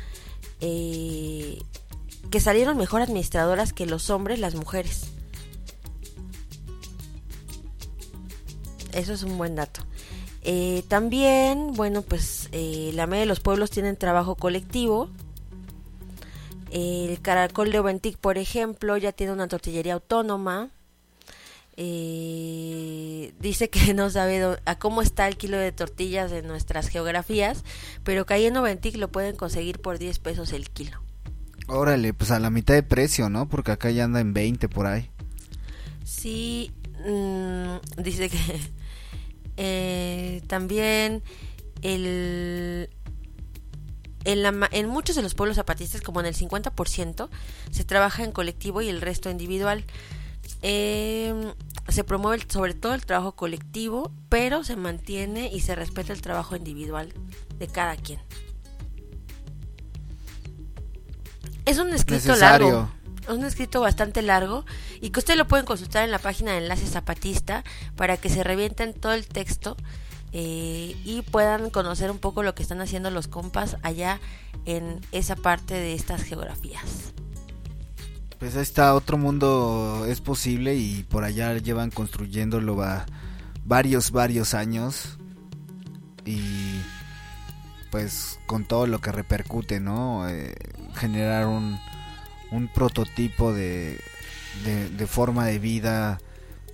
eh, que salieron mejor administradoras que los hombres, las mujeres. Eso es un buen dato. Eh, también, bueno, pues eh, la mayoría de los pueblos tienen trabajo colectivo El Caracol de Oventic, por ejemplo, ya tiene una tortillería autónoma. Eh, dice que no sabe a cómo está el kilo de tortillas en nuestras geografías, pero que ahí en Oventic lo pueden conseguir por 10 pesos el kilo. Órale, pues a la mitad de precio, ¿no? Porque acá ya anda en 20 por ahí. Sí, mm, dice que eh, también el, en, muchos de los pueblos zapatistas, como en el 50%, se trabaja en colectivo y el resto individual. Eh, se promueve sobre todo el trabajo colectivo, pero se mantiene y se respeta el trabajo individual de cada quien. Es un escrito Necesario. largo. Un escrito bastante largo y que usted lo pueden consultar en la página de Enlace Zapatista para que se revienten todo el texto eh, y puedan conocer un poco lo que están haciendo los compas allá en esa parte de estas geografías. Pues ahí está, otro mundo es posible y por allá llevan construyéndolo va varios, varios años y pues con todo lo que repercute, ¿no? Eh, generar un, un prototipo de, de, forma de vida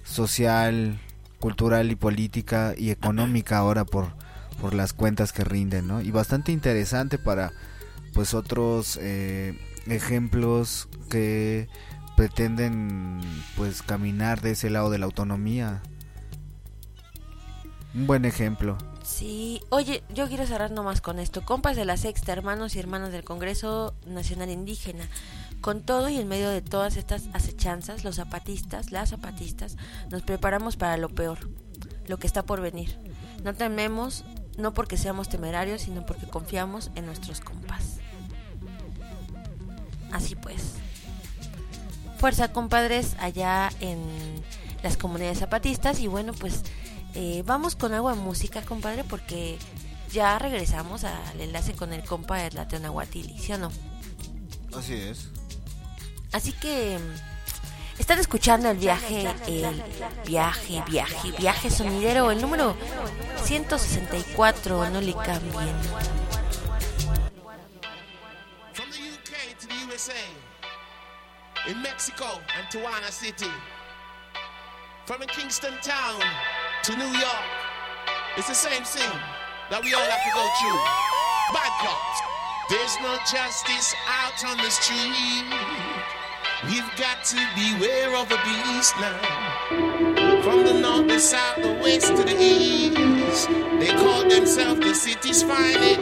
social, cultural y política y económica ahora por, por las cuentas que rinden, ¿no? Y bastante interesante para pues otros eh, ejemplos que pretenden pues caminar de ese lado de la autonomía. Un buen ejemplo. Sí, oye, yo quiero cerrar nomás con esto. Compas de la Sexta, hermanos y hermanas del Congreso Nacional Indígena. Con todo y en medio de todas estas acechanzas, los zapatistas, las zapatistas, nos preparamos para lo peor, lo que está por venir. No tememos, no porque seamos temerarios, sino porque confiamos en nuestros compas. Así pues. Fuerza, compadres, allá en las comunidades zapatistas. Y bueno, pues eh, vamos con algo de música, compadre, porque ya regresamos al enlace con el compa de la Teonahuatili, ¿sí o no? Así es. Así que están escuchando el viaje, el viaje, viaje, viaje sonidero, el número 164, no le cambien. From the UK to the USA, in Mexico and Tijuana City, from in Kingston Town to New York, it's the same thing that we all have to go through. Bangkok. There's no justice out on the street. We've got to beware of the beast now. From the north, the south, the west to the east, they call themselves the city's finest.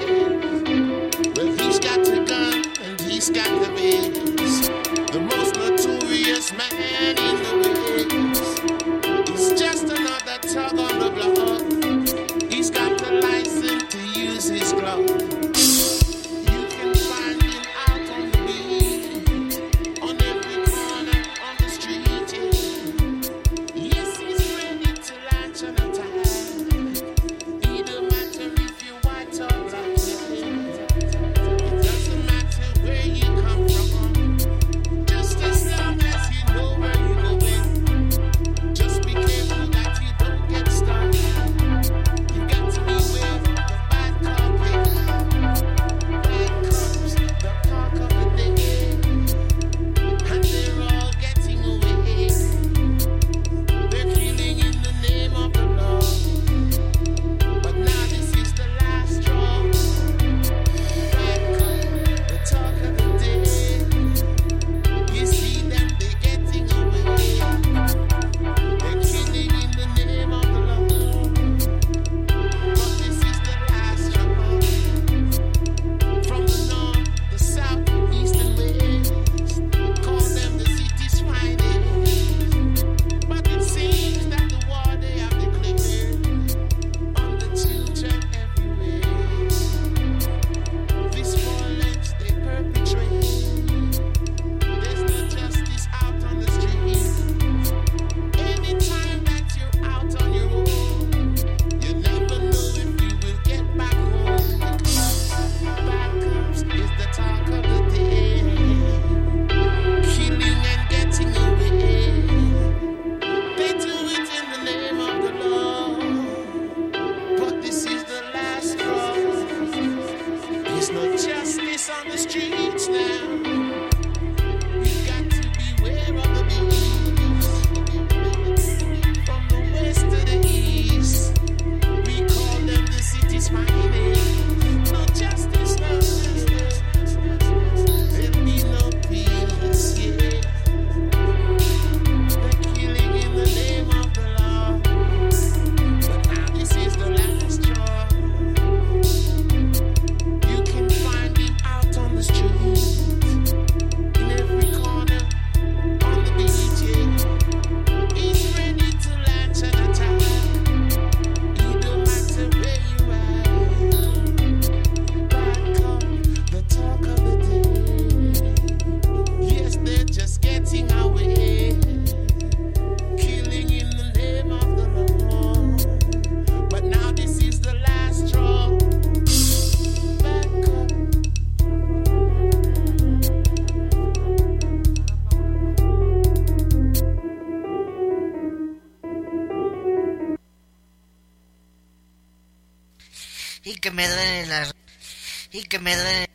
Well, he's got the gun and he's got the biz. The most notorious man in the West. He's just another tug on the block. Me duelen las y que me duelen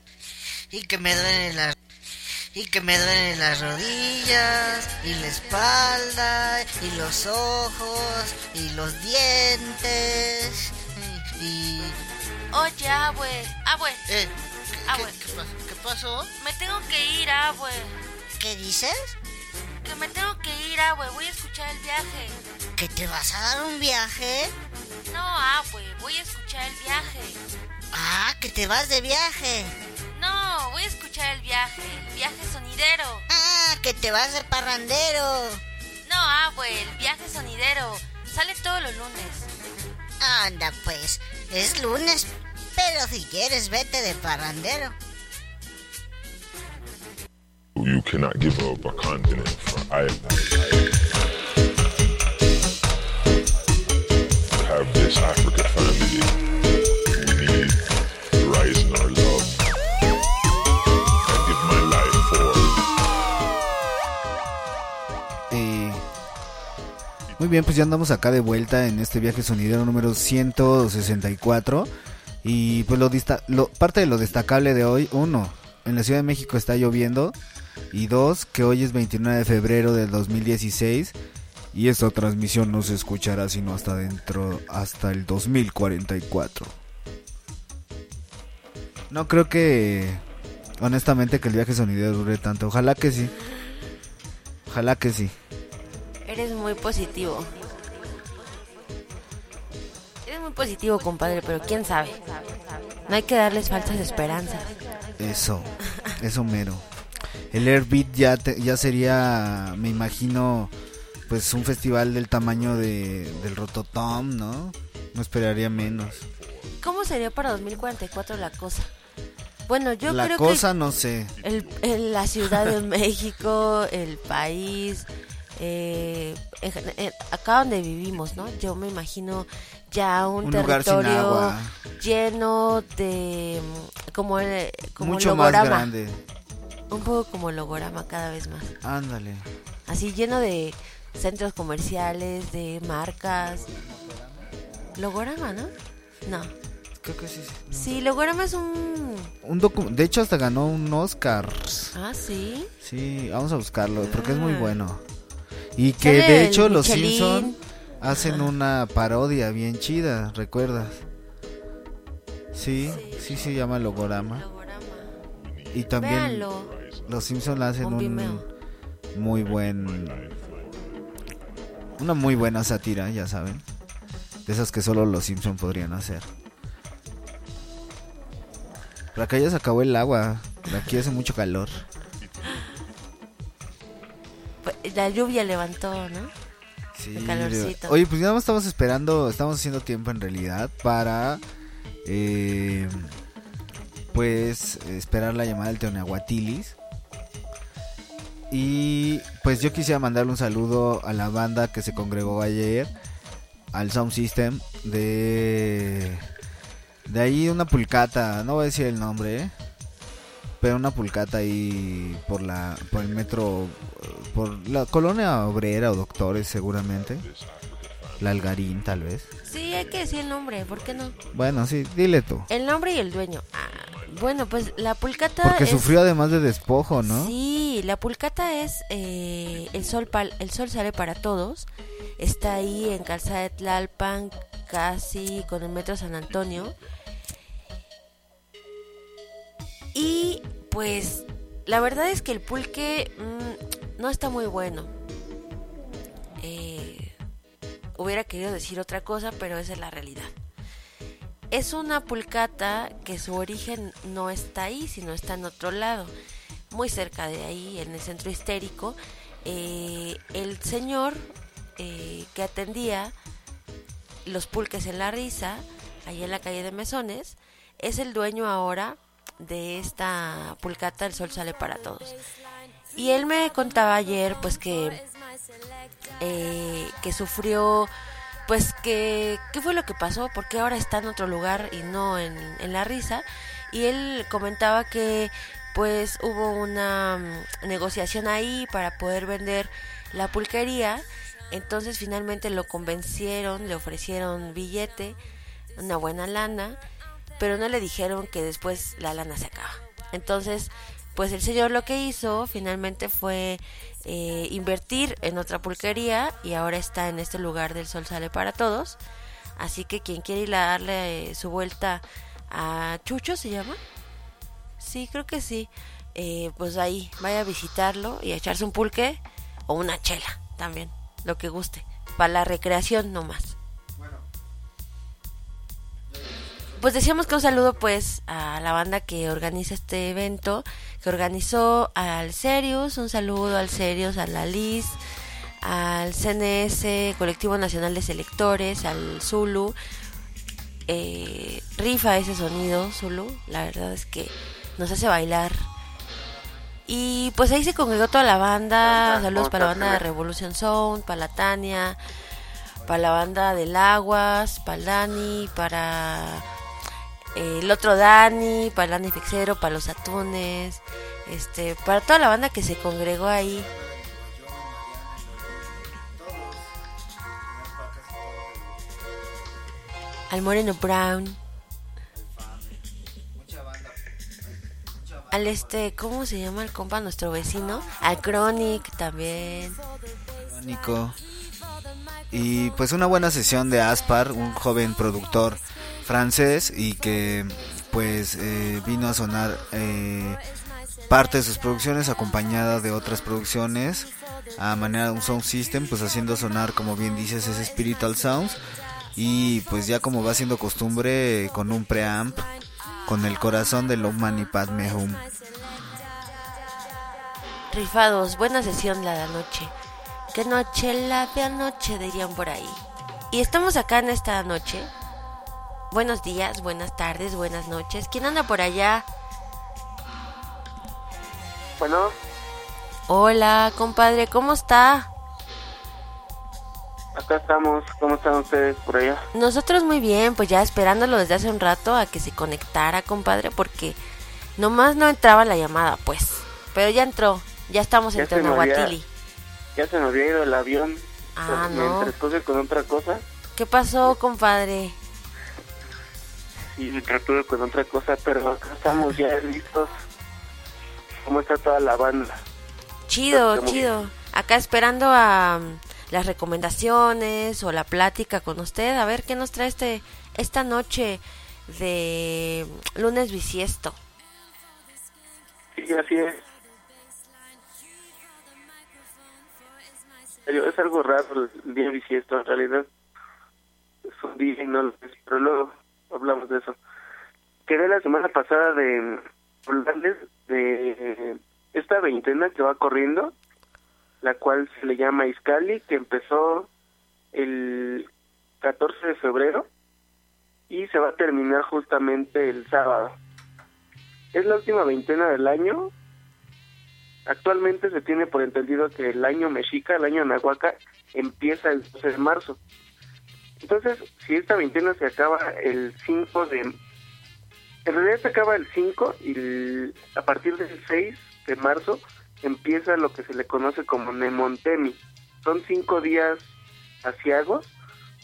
y que me duelen las y que me duelen las rodillas y la espalda y los ojos y los dientes y Oye, abue, abue. eh, abue. ¿qué, pasó? ¿Qué pasó? Me tengo que ir, abue. ¿Qué dices? Que me tengo que ir, abue. Voy a escuchar el viaje. ¿Que te vas a dar un viaje? No, abue. Voy a escuchar el viaje. Ah, que te vas de viaje. No, voy a escuchar el viaje. El viaje sonidero. Ah, que te vas de parrandero. No, abue. El viaje sonidero. Sale todos los lunes. Anda, pues, es lunes, pero si quieres vete de parrandero. You cannot give up a continent for either. To have this African family, we need rise in our love. I give my life for. Eh, muy bien, pues ya andamos acá de vuelta en este viaje sonidero número 164. Y pues lo, dista- lo parte de lo destacable de hoy, uno, en la Ciudad de México está lloviendo. Y dos, que hoy es 29 de febrero del 2016. Y esta transmisión no se escuchará sino hasta dentro, hasta el 2044. No creo que, honestamente, que el viaje sonidero dure tanto. Ojalá que sí. Ojalá que sí. Eres muy positivo. Eres muy positivo, compadre, pero quién sabe. No hay que darles falsas esperanzas. Eso, eso mero. El Airbeat ya, te- ya sería, me imagino, pues un festival del tamaño de, del Rototom, ¿no? No esperaría menos. ¿Cómo sería para 2044 la cosa? Bueno, yo la creo cosa que no sé. el, el- la Ciudad de México, el país, eh, en- acá donde vivimos, ¿no? Yo me imagino ya un, Un territorio lleno de mm, como el, como Mucho más grande. Un poco como logorama cada vez más. Ándale. Así lleno de centros comerciales, de marcas. Logorama, ¿no? No. Creo que sí. Sí, Logorama es un... Un docu- de hecho hasta ganó un Oscar. Ah, sí. Sí, vamos a buscarlo porque es muy Ah. bueno. Y que de hecho los Michelin. Simpson hacen una parodia bien chida, ¿recuerdas? Sí, sí se llama Logorama. Y también Véanlo. Los Simpson hacen Un Vimeo. muy buen una muy buena sátira, ya saben. De esas que solo los Simpson podrían hacer. Por acá ya se acabó el agua. Por aquí hace mucho calor. Pues, La lluvia levantó, ¿no? Sí, El calorcito. Oye, pues ya no estamos esperando, estamos haciendo tiempo en realidad para, eh, pues, esperar la llamada del Teonahuatilis. Y pues yo quisiera mandarle un saludo a la banda que se congregó ayer, al Sound System de, de ahí una pulcata, no voy a decir el nombre, ¿eh? pero una pulcata ahí por la por el metro por la colonia obrera o doctores seguramente la Algarín tal vez Sí, hay que decir el nombre, ¿por qué no? bueno sí dile tú El nombre y el dueño. Bueno, pues la pulcata porque es... sufrió además de despojo no Sí, la pulcata es eh, el sol pal- el sol sale para todos. Está ahí en Calzada de Tlalpan, casi con el metro San Antonio. Y pues la verdad es que el pulque mm, no está muy bueno. Eh, hubiera querido decir otra cosa, pero esa es la realidad. Es una pulcata que su origen no está ahí, sino está en otro lado, muy cerca de ahí, en el centro histérico. Eh, el señor eh, que atendía los pulques en la risa, ahí en la calle de Mesones, es el dueño ahora de esta pulcata El Sol Sale para Todos. Y él me contaba ayer, pues que, eh, que sufrió, pues que, ¿qué fue lo que pasó? Porque ahora está en otro lugar y no en, en la risa. Y él comentaba que, pues hubo una mm, negociación ahí para poder vender la pulquería. Entonces finalmente lo convencieron, le ofrecieron billete, una buena lana. pero no le dijeron que después la lana se acaba. Entonces, pues el señor lo que hizo finalmente fue eh, invertir en otra pulquería y ahora está en este lugar del sol sale para todos. Así que quien quiere ir a darle eh, su vuelta a Chucho, ¿se llama? Sí, creo que sí. Eh, pues ahí, vaya a visitarlo y a echarse un pulque o una chela también, lo que guste. Para la recreación nomás. Pues decíamos que un saludo pues a la banda que organiza este evento, que organizó al Serius, un saludo al Serius, a la Liz, al CNS, Colectivo Nacional de Selectores, al Zulu. Eh, rifa ese sonido, Zulu, la verdad es que nos hace bailar. Y pues ahí se congregó toda la banda, saludos para la banda de Revolution Sound, para la Tania, para la banda del Aguas, para el Dani, para el otro Dani, para el Dani Fixero, para los atunes, este, para toda la banda que se congregó ahí. Al Moreno Brown. Al este, ¿cómo se llama el compa? Nuestro vecino. Al Chronic también. Nico. Y pues una buena sesión de Aspar, un joven productor francés y que pues eh, vino a sonar eh, parte de sus producciones acompañada de otras producciones a manera de un sound system pues haciendo sonar como bien dices ese spiritual sounds y pues ya como va siendo costumbre con un preamp con el corazón de Longman y Padme Hum. Rifados, buena sesión la de anoche. Qué noche la de anoche dirían por ahí. Y estamos acá en esta noche. Buenos días, buenas tardes, buenas noches. ¿Quién anda por allá? Bueno, Hola, compadre, ¿cómo está? acá estamos. ¿Cómo están ustedes por allá? Nosotros muy bien, pues ya esperándolo desde hace un rato a que se conectara, compadre, porque nomás no entraba la llamada, pues. Pero ya entró, ya estamos Ya en me Tenahuatili. Ya se me había ido el avión. Ah, Me no. entretuve con otra cosa. ¿Qué pasó, compadre? Y me entretuve con otra cosa, pero acá estamos ya listos. ¿Cómo está toda la banda? Chido, chido. Acá esperando a mm, las recomendaciones o la plática con usted. A ver qué nos trae este esta noche de mm, lunes bisiesto. Sí, así es. Es algo raro el día bisiesto, en realidad. Es un día y no lo es, pero luego hablamos de eso. Quedé la semana pasada de hablarles de esta veintena que va corriendo, la cual se le llama Iscali, que empezó el 14 de febrero y se va a terminar justamente el sábado. Es la última veintena del año. Actualmente se tiene por entendido que el año mexica, el año nahuaca, empieza el 12 de marzo. Entonces, si esta veintena se acaba el 5 de... En realidad se acaba el 5 y a partir del 6 de marzo empieza lo que se le conoce como Nemontemi. Son cinco días asiagos,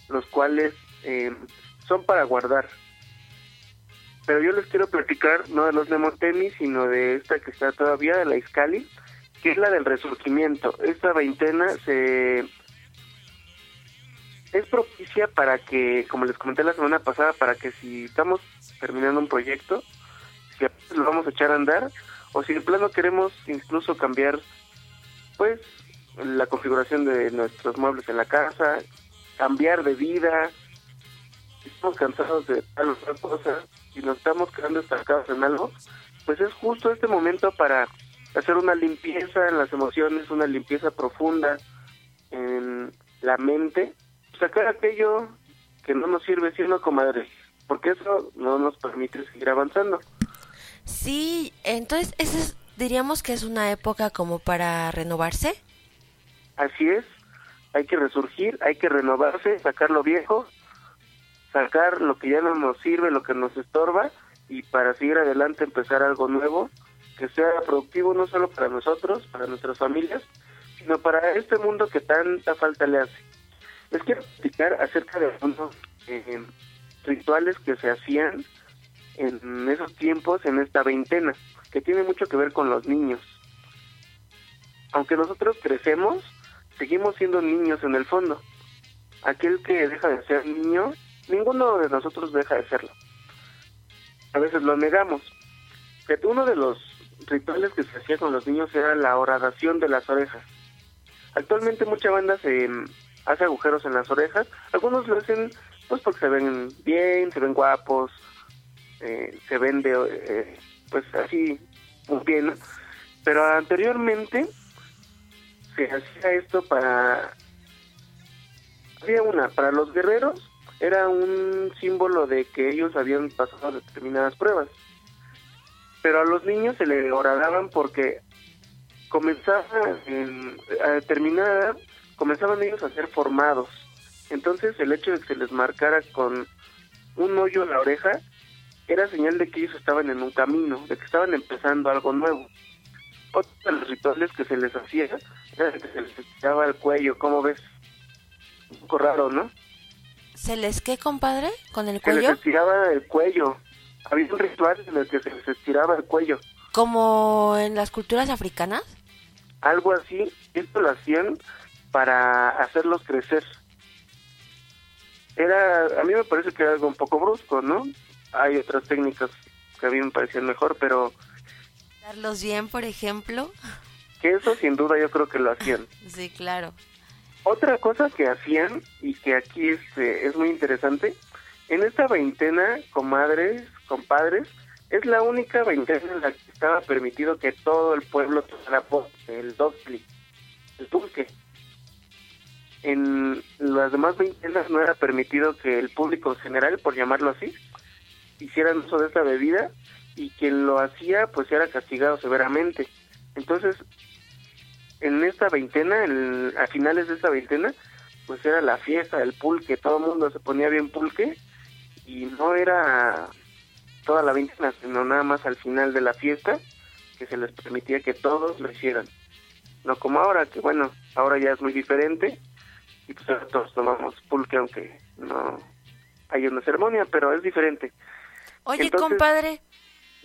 los cuales eh, son para guardar. Pero yo les quiero platicar no de los Nemontemi, sino de esta que está todavía, de la Iscali, que es la del resurgimiento. Esta veintena se es propicia para que, como les comenté la semana pasada, para que si estamos terminando un proyecto, si lo vamos a echar a andar, o si de plano queremos incluso cambiar, pues, la configuración de nuestros muebles en la casa, cambiar de vida, si estamos cansados de tal o tal cosa, y nos estamos quedando estancados en algo, pues es justo este momento para hacer una limpieza en las emociones, una limpieza profunda en la mente, sacar aquello que no nos sirve siendo comadres, porque eso no nos permite seguir avanzando. Sí, entonces esa es- diríamos que es una época como para renovarse. Así es, hay que resurgir, hay que renovarse, sacar lo viejo, sacar lo que ya no nos sirve, lo que nos estorba, y para seguir adelante empezar algo nuevo, que sea productivo no solo para nosotros, para nuestras familias, sino para este mundo que tanta falta le hace. Les quiero platicar acerca de algunos eh, rituales que se hacían en esos tiempos, en esta veintena, que tiene mucho que ver con los niños. Aunque nosotros crecemos, seguimos siendo niños en el fondo. Aquel que deja de ser niño, ninguno de nosotros deja de serlo. A veces lo negamos. Uno de los rituales que se hacía con los niños era la horadación de las orejas. Actualmente mucha banda se hace agujeros en las orejas. Algunos lo hacen pues porque se ven bien, se ven guapos, eh, se ven de, eh, pues así bien. Pero anteriormente se hacía esto para... Había una, para los guerreros era un símbolo de que ellos habían pasado determinadas pruebas. Pero a los niños se le horadaban porque comenzaban en, a determinada comenzaban ellos a ser formados. Entonces el hecho de que se les marcara con un hoyo en la oreja era señal de que ellos estaban en un camino, de que estaban empezando algo nuevo. Otro de los rituales que se les hacía era que se les estiraba el cuello, ¿cómo ves? Un poco raro, ¿no? ¿Se les qué, compadre? ¿Con el Se les cuello? estiraba el cuello. Había un ritual en el que se les estiraba el cuello. ¿Como en las culturas africanas? Algo así. Esto lo hacían para hacerlos crecer. Era, a mí me parece que era algo un poco brusco, ¿no? Hay otras técnicas que a mí me parecían mejor, pero Darlos bien, por ejemplo. que eso sin duda yo creo que lo hacían. Sí, claro. Otra cosa que hacían y que aquí este, es muy interesante, en esta veintena, comadres, compadres, es la única veintena en la que estaba permitido que todo el pueblo tomara el dogli, el pulque. En las demás veintenas no era permitido que el público en general, por llamarlo así, hicieran uso de esta bebida y quien lo hacía pues era castigado severamente. Entonces, en esta veintena, el- a finales de esta veintena, pues era la fiesta del pulque, todo el mundo se ponía bien pulque y no era toda la veintena, sino nada más al final de la fiesta que se les permitía que todos lo hicieran. No como ahora, que bueno, ahora ya es muy diferente y pues ahora todos tomamos pulque aunque no hay una ceremonia, pero es diferente. Oye, Entonces, compadre,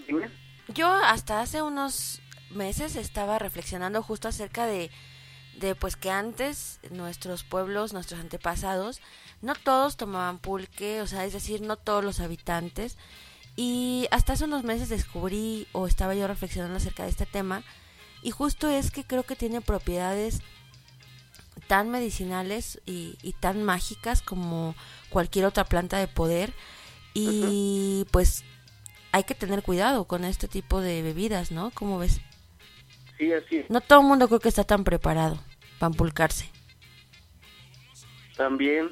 dime. yo hasta hace unos meses estaba reflexionando justo acerca de, de pues que antes nuestros pueblos, nuestros antepasados, no todos tomaban pulque, o sea, es decir, no todos los habitantes. Y hasta hace unos meses descubrí o estaba yo reflexionando acerca de este tema y justo es que creo que tiene propiedades tan medicinales y, y tan mágicas como cualquier otra planta de poder y pues hay que tener cuidado con este tipo de bebidas, ¿no? ¿Cómo ves? Sí, así es. No todo el mundo creo que está tan preparado para empulcarse. También,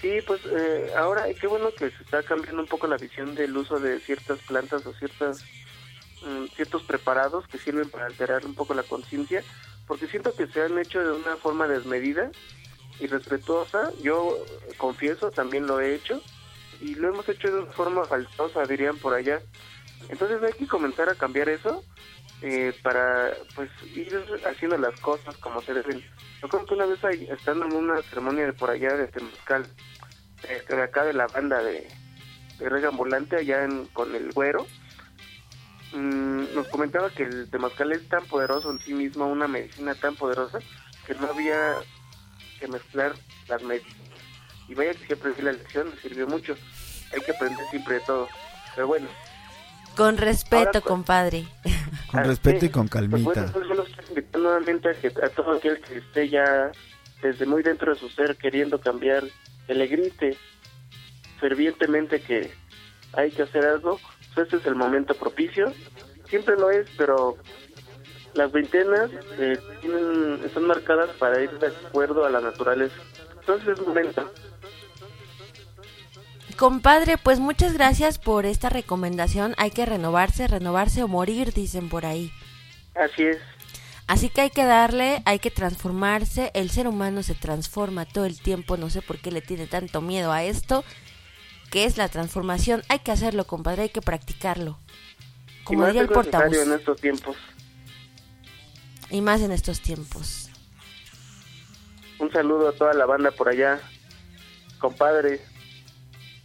sí, pues eh, ahora qué bueno que se está cambiando un poco la visión del uso de ciertas plantas o ciertas mm, ciertos preparados que sirven para alterar un poco la conciencia, porque siento que se han hecho de una forma desmedida y respetuosa. Yo confieso, también lo he hecho y lo hemos hecho de una forma faltosa, dirían por allá. Entonces hay que comenzar a cambiar eso eh, para pues ir haciendo las cosas como se deben. Yo creo que una vez ahí, estando en una ceremonia de por allá de Temazcal, este, de acá de la banda de, de Ambulante, allá en, con el güero, mm, nos comentaba que el Temazcal es tan poderoso en sí mismo, una medicina tan poderosa, que no había que mezclar las medicinas. Y vaya que siempre la lección, me sirvió mucho. Hay que aprender siempre de todo. Pero bueno, Con respeto, Ahora, pues, compadre. Con Ah, respeto sí. y con Pues calmita. bueno, pues yo los quiero invitar nuevamente a, que, a todo aquel que esté ya desde muy dentro de su ser queriendo cambiar, que le grite fervientemente que hay que hacer algo, este es el momento propicio. Siempre lo es, pero las veintenas eh, tienen, están marcadas para ir de acuerdo a la naturaleza. Entonces es momento. Compadre, pues muchas gracias por esta recomendación. Hay que renovarse, renovarse o morir, dicen por ahí. Así es. Así que hay que darle, hay que transformarse. El ser humano se transforma todo el tiempo. No sé por qué le tiene tanto miedo a esto. Que es la transformación. Hay que hacerlo, compadre. Hay que practicarlo. y Como más diría el portavoz. en estos tiempos. Y más en estos tiempos. Un saludo a toda la banda por allá. Compadre,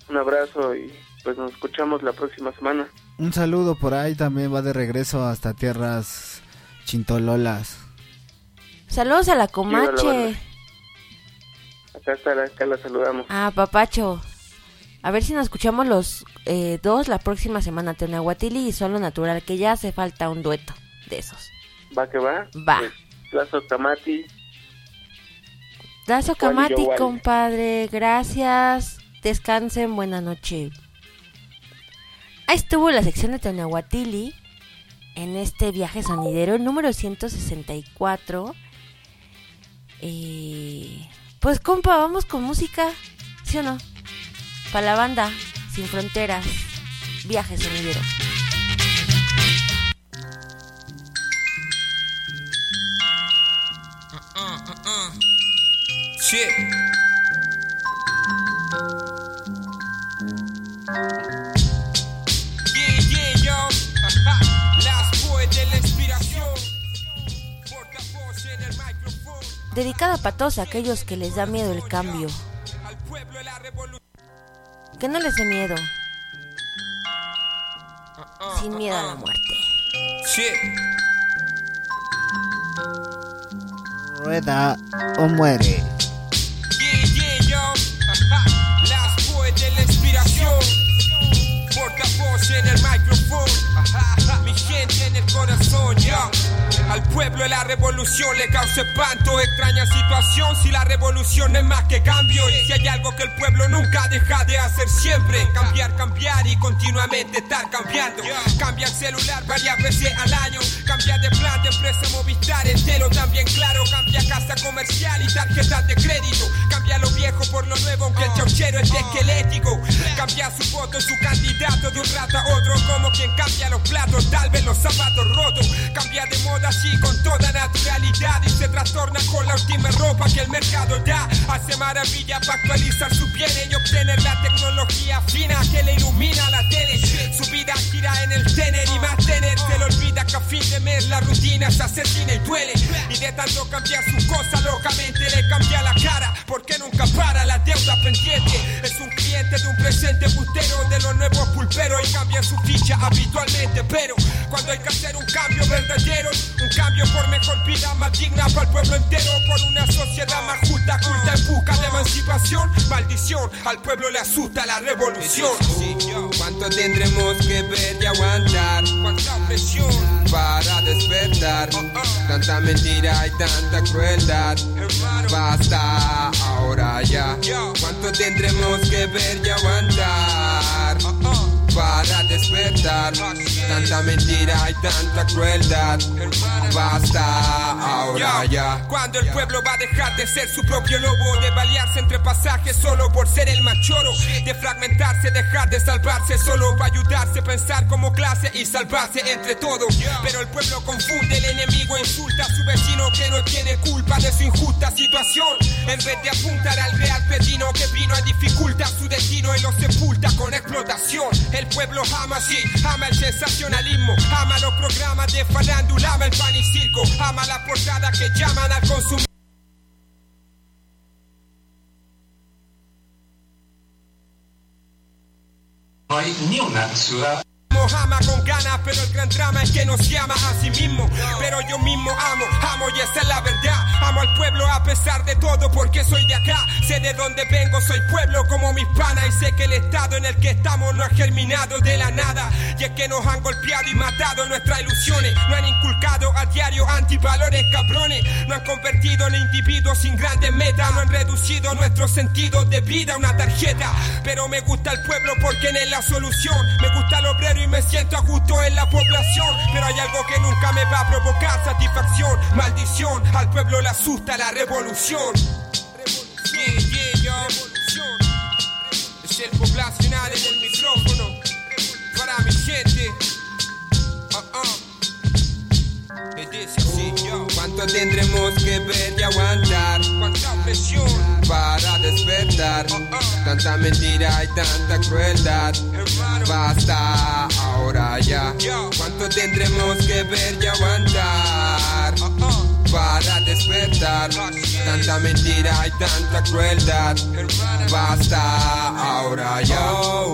un abrazo y pues nos escuchamos la próxima semana. Un saludo por ahí también va de regreso hasta tierras chintololas. Saludos a la comache. Acá está, la- acá la saludamos. Ah, papacho. A ver si nos escuchamos los eh, dos la próxima semana, Tenahuatili y Solo Natural, que ya hace falta un dueto de esos. Va que va. Va. Pues, Plazo Camati. Y Camati, compadre. Gracias. Descansen. Buena noche. Ahí estuvo la sección de Tenahuatili en este viaje sonidero, el número 164. Eh, pues, compa, vamos con música. ¿Sí o no? Para la banda, sin fronteras. Viaje sonidero. En el micrófono. Dedicada para todos aquellos que les da miedo el cambio. Que no les dé miedo. Sin miedo a la muerte. Shit. Rueda o muere. Yeah, yeah, yo. Las de la inspiración. Portavoz en el. Mi en el corazón. Al pueblo la revolución le causa espanto, extraña situación si la revolución es más que cambio. Y si hay algo que el pueblo nunca deja de hacer siempre, cambiar, cambiar y continuamente estar cambiando. Cambia el celular varias veces al año, cambia de plan de empresa Movistar entero también claro, cambia casa comercial y tarjetas de crédito, cambia lo viejo por lo nuevo aunque el chauchero es esquelético, cambia su foto, su candidato de un rato a otro como quien cambia los platos, tal vez los zapatos rotos, cambia de moda así con toda naturalidad. Y se trastorna con la última ropa que el mercado da, hace maravilla para actualizar su bienes y obtener la tecnología fina que le ilumina la tele, su vida gira en el tener y más tener, se le olvida que a fin de mes la rutina se asesina y duele, y de tanto cambiar sus cosas locamente le cambia la cara, porque nunca para la deuda pendiente, es un cliente de un presente putero de los nuevos pulperos y cambia su ficha habitualmente, pero cuando hay que hacer un cambio verdadero, un cambio por mejor vida más digna para el pueblo entero, por una sociedad más justa, culta en busca de emancipación, maldición, al pueblo le asusta la revolución. ¿Cuánto tendremos que ver y aguantar? ¿Cuánta presión para despertar? Tanta mentira y tanta crueldad. Basta ahora ya. ¿Cuánto tendremos que ver y aguantar? Para despertar tanta mentira y tanta crueldad. Basta ahora ya. Cuando el pueblo va a dejar de ser su propio lobo, de balearse entre pasajes solo por ser el machoro, de fragmentarse, dejar de salvarse solo para ayudarse, pensar como clase y salvarse entre todos. Pero el pueblo confunde, el enemigo insulta a su vecino que no tiene culpa de su injusta situación. En vez de apuntar al real pedino que vino a dificultar su destino y lo sepulta con explotación. El pueblo ama así, ama el sensacionalismo, ama los programas de farándula, ama el pan y circo, ama la portada que llaman al consumidor. No hay ni una ciudad. Ama con ganas, pero el gran drama es que nos llama a sí mismo. Pero yo mismo amo, amo y esa es la verdad. Amo al pueblo a pesar de todo porque soy de acá. Sé de dónde vengo, soy pueblo como mis panas. Y sé que el estado en el que estamos no ha germinado de la nada. Y es que nos han golpeado y matado nuestras ilusiones. No han inculcado a diario antivalores cabrones. No han convertido en individuos sin grandes metas. No han reducido nuestros sentidos de vida a una tarjeta. Pero me gusta el pueblo porque en él la solución. Me gusta el obrero y me siento a gusto en la población. Pero hay algo que nunca me va a provocar satisfacción. Maldición, al pueblo le asusta la revolución. Tendremos que ver y aguantar? ¿Cuánta presión para despertar? Tanta mentira y tanta crueldad. Basta ahora ya. ¿Cuánto tendremos que ver y aguantar? para despertar. Tanta mentira y tanta crueldad. Basta ahora yo.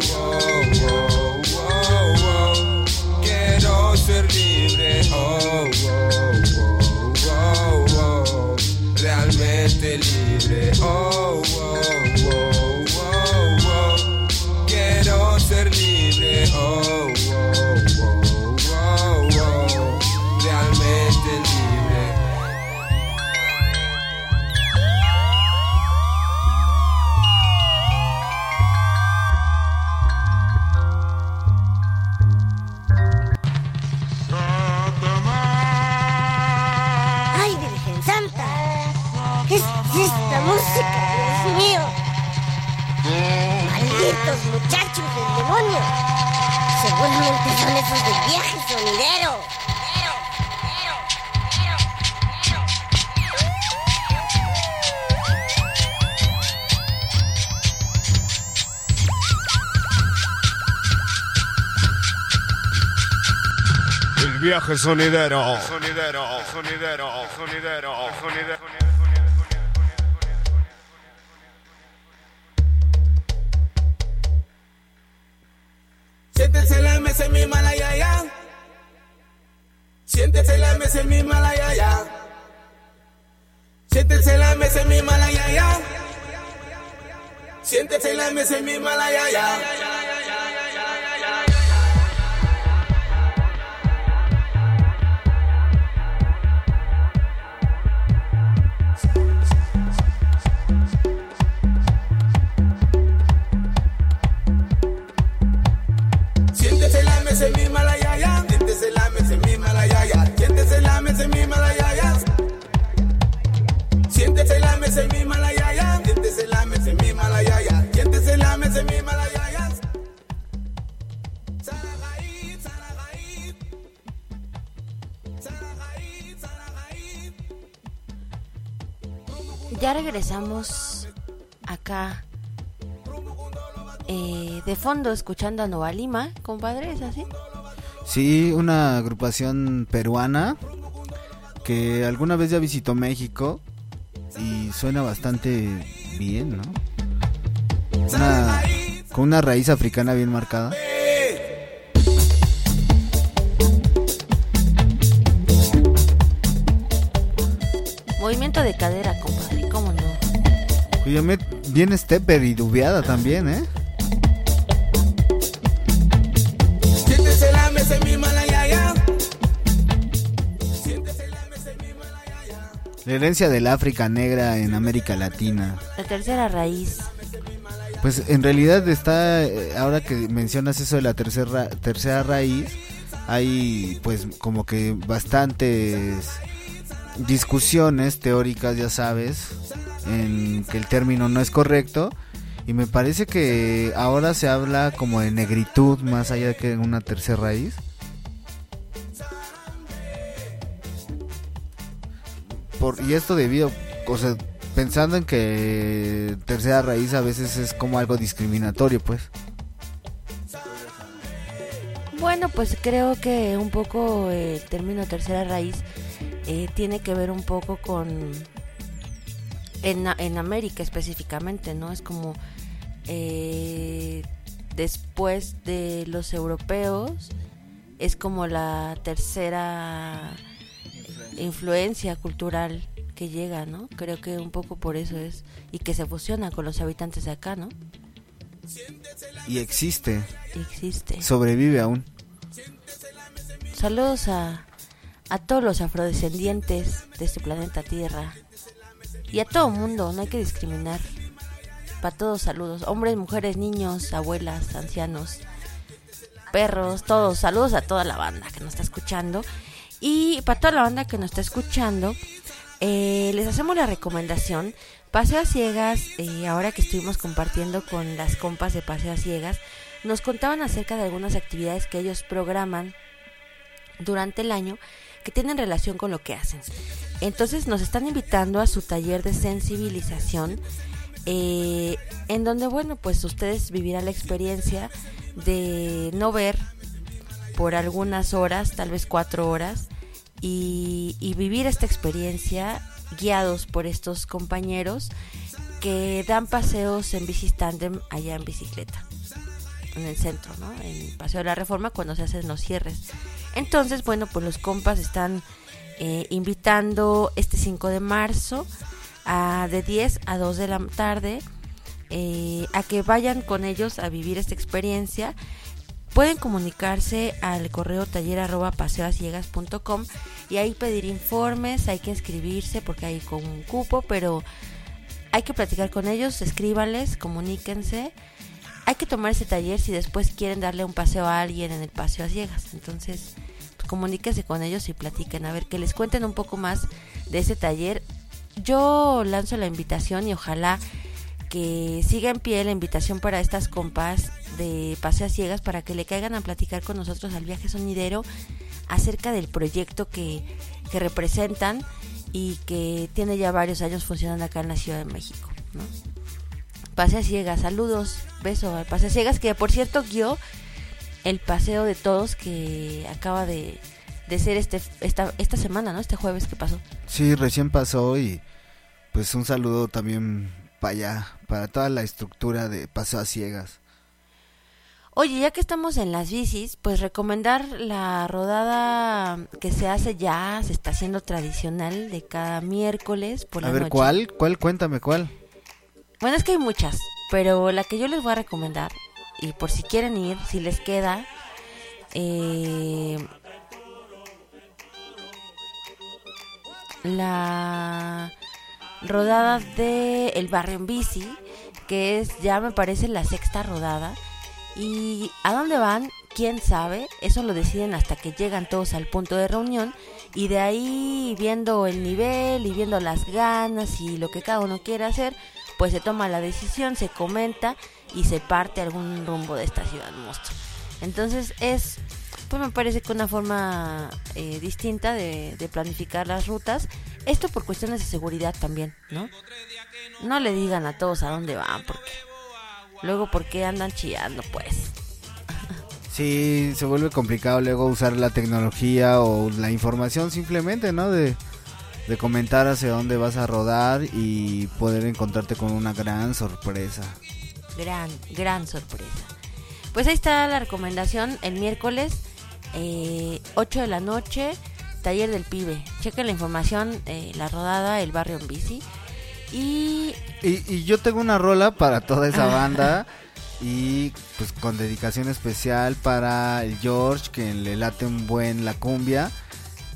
Libre. Seguramente son esos del viaje sonidero. Viaje sonidero. Sonidero, sonidero, sonidero, sonidero. Siéntese la MS en mi malayaya. Siéntese la MS en mi malayaya. Siéntese la MS en mi malayaya. Siéntese la MS en mi malayaya. Siéntese Ya regresamos acá eh, de fondo escuchando a Nova Lima, compadre, ¿es así? Sí, una agrupación peruana que alguna vez ya visitó México y suena bastante bien, ¿no? Una- con una raíz africana bien marcada. Movimiento de cadera, compadre, ¿cómo no? Me- bien stepper y dubiada también, ¿eh? La herencia del África negra en América Latina. La tercera raíz. Pues en realidad está, eh, ahora que mencionas eso de la tercera, tercera raíz, hay pues como que bastantes discusiones teóricas, ya sabes, en que el término no es correcto. Y me parece que ahora se habla como de negritud más allá que en una tercera raíz. Por, y esto debido, o sea, pensando en que tercera raíz a veces es como algo discriminatorio, pues. Bueno, pues creo que un poco el término tercera raíz eh, tiene que ver un poco con en, en América específicamente, ¿no? Es como eh, después de los europeos es como la tercera influencia cultural que llega, ¿no? Creo que un poco por eso es y que se fusiona con los habitantes de acá, ¿no? Y existe. Existe. Sobrevive aún. Saludos a, a todos los afrodescendientes de este planeta Tierra. Y a todo mundo, no hay que discriminar. Para todos saludos. Hombres, mujeres, niños, abuelas, ancianos, perros, todos. Saludos a toda la banda que nos está escuchando. Y para toda la banda que nos está escuchando, eh, les hacemos la recomendación. Paseo a Ciegas, eh, ahora que estuvimos compartiendo con las compas de Paseo Ciegas, nos contaban acerca de algunas actividades que ellos programan durante el año que tienen relación con lo que hacen. Entonces nos están invitando a su taller de sensibilización, eh, en donde, bueno, pues ustedes vivirán la experiencia de no ver por algunas horas, tal vez cuatro horas, y, vivir esta experiencia guiados por estos compañeros que dan paseos en bici tandem allá en bicicleta en el centro, ¿no? En Paseo de la Reforma cuando se hacen los cierres. Entonces, bueno, pues los compas están eh, invitando este 5 de marzo a, de 10 a 2 de la tarde eh, a que vayan con ellos a vivir esta experiencia. Pueden comunicarse al correo taller arroba paseoasciegas.com y ahí pedir informes, hay que inscribirse porque hay con un cupo, pero hay que platicar con ellos, escríbanles, comuníquense. Hay que tomar ese taller si después quieren darle un paseo a alguien en el paseo a ciegas. Entonces, pues, comuníquense con ellos y platiquen, a ver que les cuenten un poco más de ese taller. Yo lanzo la invitación y ojalá que siga en pie la invitación para estas compas de Paseo a Ciegas para que le caigan a platicar con nosotros al viaje sonidero acerca del proyecto que, que representan y que tiene ya varios años funcionando acá en la Ciudad de México. ¿no? Paseo a Ciegas, saludos, beso al Paseo a Ciegas que por cierto guió el paseo de todos que acaba de, de ser este esta, esta semana, ¿no? Este jueves que pasó. Sí, recién pasó y pues un saludo también para allá, para toda la estructura de Paseo a Ciegas. Oye, ya que estamos en las bicis, pues recomendar la rodada que se hace ya, se está haciendo tradicional de cada miércoles por la A ver, noche. ¿cuál? ¿Cuál? Cuéntame, ¿cuál? Bueno, es que hay muchas, pero la que yo les voy a recomendar, y por si quieren ir, si les queda, eh, la rodada de El Barrio en Bici, que es ya me parece la sexta rodada. ¿Y a dónde van? ¿Quién sabe? Eso lo deciden hasta que llegan todos al punto de reunión y de ahí viendo el nivel y viendo las ganas y lo que cada uno quiere hacer, pues se toma la decisión, se comenta y se parte algún rumbo de esta ciudad monstruo. Entonces es, pues me parece que una forma eh, distinta de, de planificar las rutas. Esto por cuestiones de seguridad también, ¿no? No le digan a todos a dónde van, porque luego por qué andan chillando, pues. Sí, se vuelve complicado luego usar la tecnología o la información simplemente, ¿no? De, de comentar hacia dónde vas a rodar y poder encontrarte con una gran sorpresa. Gran, gran sorpresa. Pues ahí está la recomendación el miércoles, eh, 8 de la noche, taller del pibe. Chequen la información, eh, la rodada, el barrio en bici. Y Y, y yo tengo una rola para toda esa banda y pues con dedicación especial para el George que le late un buen la cumbia,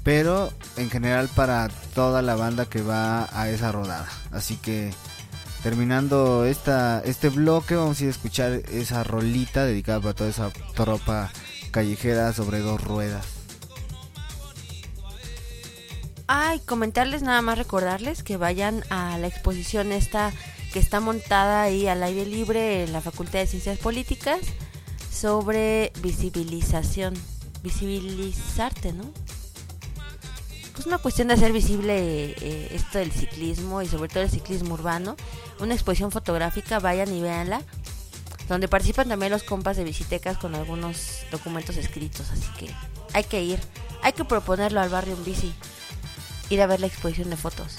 pero en general para toda la banda que va a esa rodada. Así que terminando esta este bloque vamos a ir a escuchar esa rolita dedicada para toda esa tropa callejera sobre dos ruedas. Ay, comentarles nada más recordarles que vayan a la exposición esta que está montada ahí al aire libre en la Facultad de Ciencias Políticas sobre visibilización, visibilizarte, ¿no? Pues una cuestión de hacer visible eh, esto del ciclismo y sobre todo el ciclismo urbano. Una exposición fotográfica, vayan y véanla, donde participan también los compas de Visitecas con algunos documentos escritos, así que hay que ir, hay que proponerlo al barrio en bici ir a ver la exposición de fotos.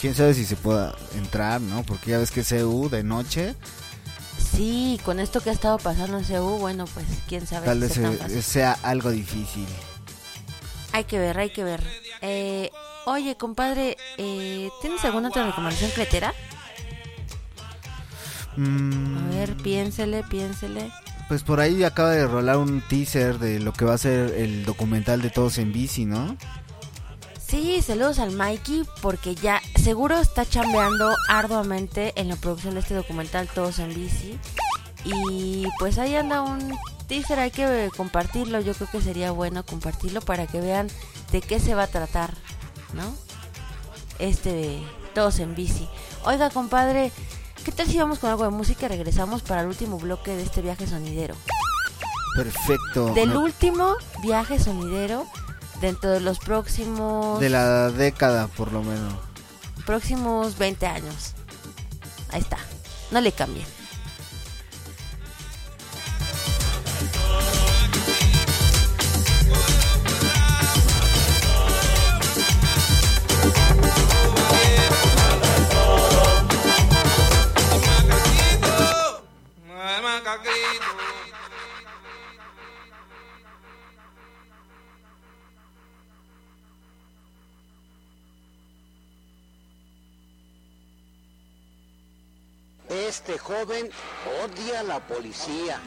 Quién sabe si se pueda entrar, ¿no? Porque ya ves que CU de noche, Sí, con esto que ha estado pasando en CU, bueno, pues quién sabe tal si vez sea fácil. sea algo difícil. Hay que ver, hay que ver. Eh, oye, compadre, eh, ¿tienes alguna otra recomendación cletera? Mm, A ver, piénsele, piénsele. Pues por ahí acaba de rolar un teaser de lo que va a ser el documental de Todos en Bici, ¿no? Sí, saludos al Mikey porque ya seguro está chambeando arduamente en la producción de este documental Todos en Bici. Y pues ahí anda un teaser, hay que compartirlo, yo creo que sería bueno compartirlo para que vean de qué se va a tratar, ¿no? Este de Todos en Bici. Oiga, compadre, ¿qué tal si vamos con algo de música y regresamos para el último bloque de este viaje sonidero? Perfecto. Del último viaje sonidero dentro de los próximos... De la década, por lo menos. Próximos 20 años. Ahí está. No le cambien. Este joven odia a la policía.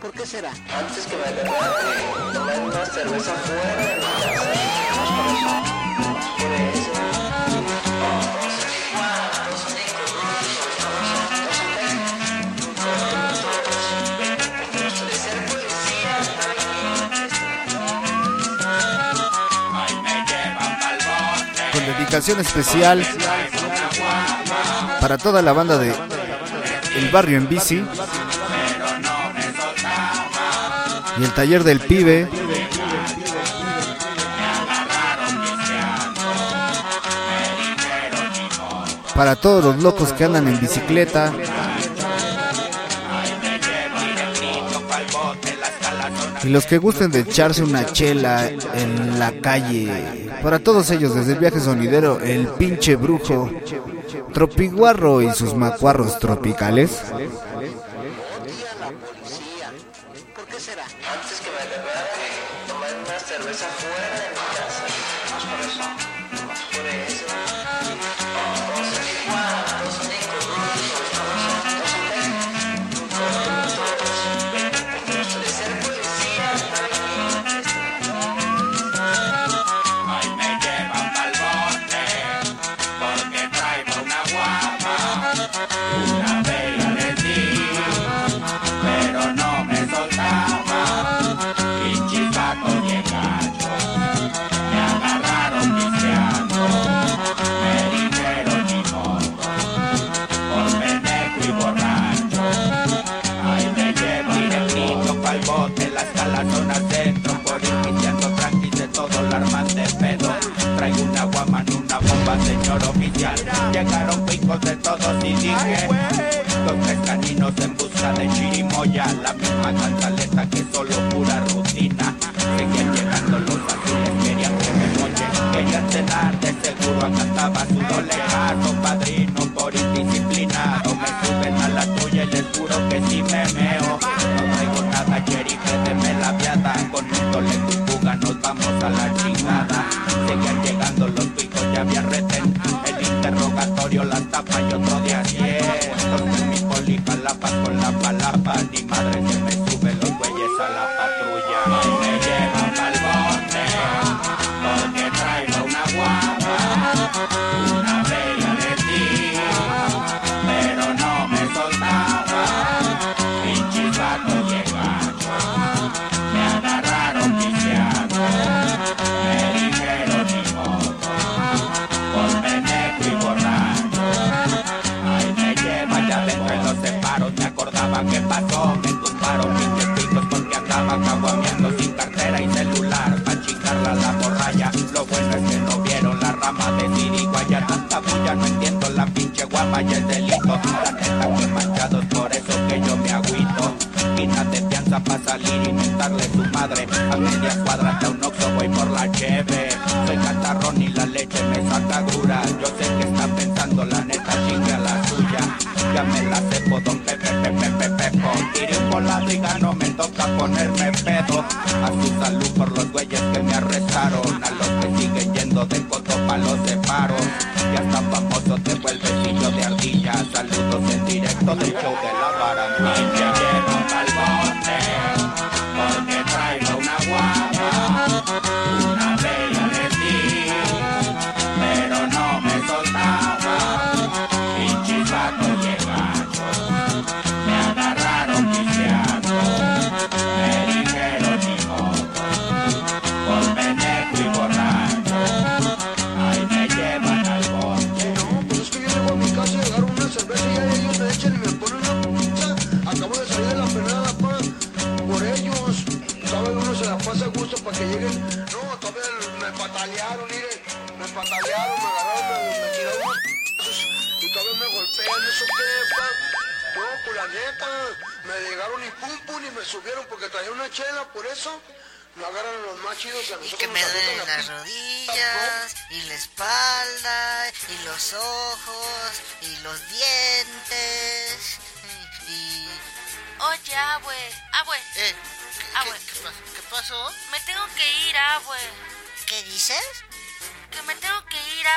¿Por qué será? Antes que me derrame, una cerveza fuera. Por eso. dedicación especial para toda la banda de el Barrio en Bici y el Taller del Pibe. Para todos los locos que andan en bicicleta. Y los que gusten de echarse una chela en la calle. Para todos ellos, desde el viaje sonidero, el pinche brujo. Tropiguarro y sus macuarros tropicales?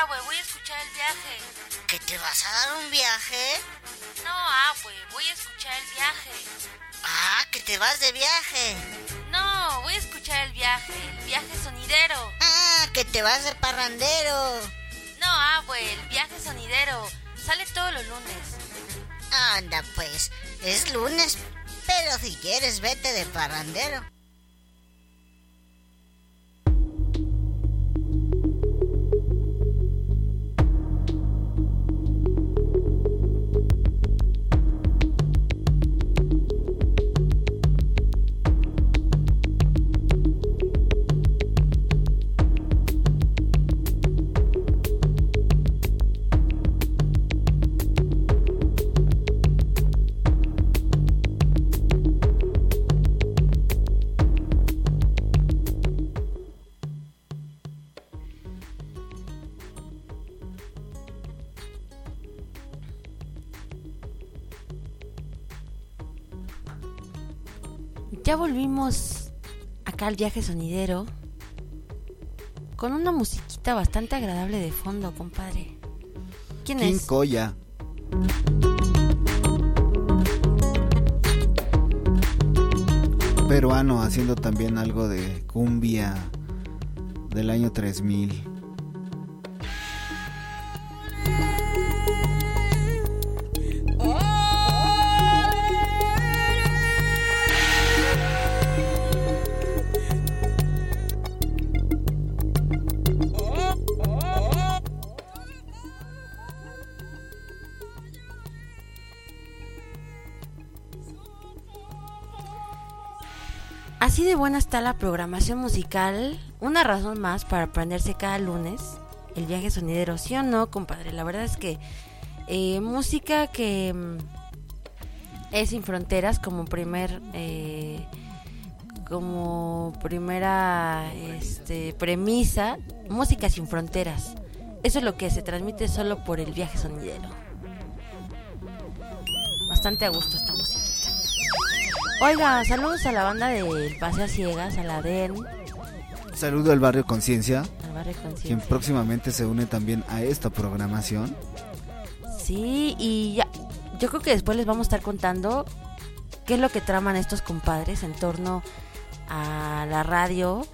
Ah, güey. Voy a escuchar el viaje. ¿Que te vas a dar un viaje? No, ah, güey. Voy a escuchar el viaje. Ah, que te vas de viaje. No, voy a escuchar el viaje. El viaje sonidero. Ah, que te vas de parrandero. No, ah, güey. El viaje sonidero. Sale todos los lunes. Anda, pues, es lunes, pero si quieres vete de parrandero. Ya volvimos acá al viaje sonidero. Con una musiquita bastante agradable de fondo, compadre. ¿Quién King es? Koya. Peruano haciendo también algo de cumbia del año 3000. De buena está la programación musical. Una razón más para aprenderse cada lunes el viaje sonidero. ¿Sí o no, compadre? La verdad es que eh, música que mm, es sin fronteras como primer... eh, como primera este, premisa, música sin fronteras. Eso es lo que se transmite solo por el viaje sonidero. Bastante a gusto música. Oiga, saludos a la banda del Paseo a Ciegas, a la DEN, Saludo al barrio Conciencia, al barrio Conciencia. quien próximamente se une también a esta programación. Sí, y ya, yo creo que después les vamos a estar contando qué es lo que traman estos compadres en torno a la radio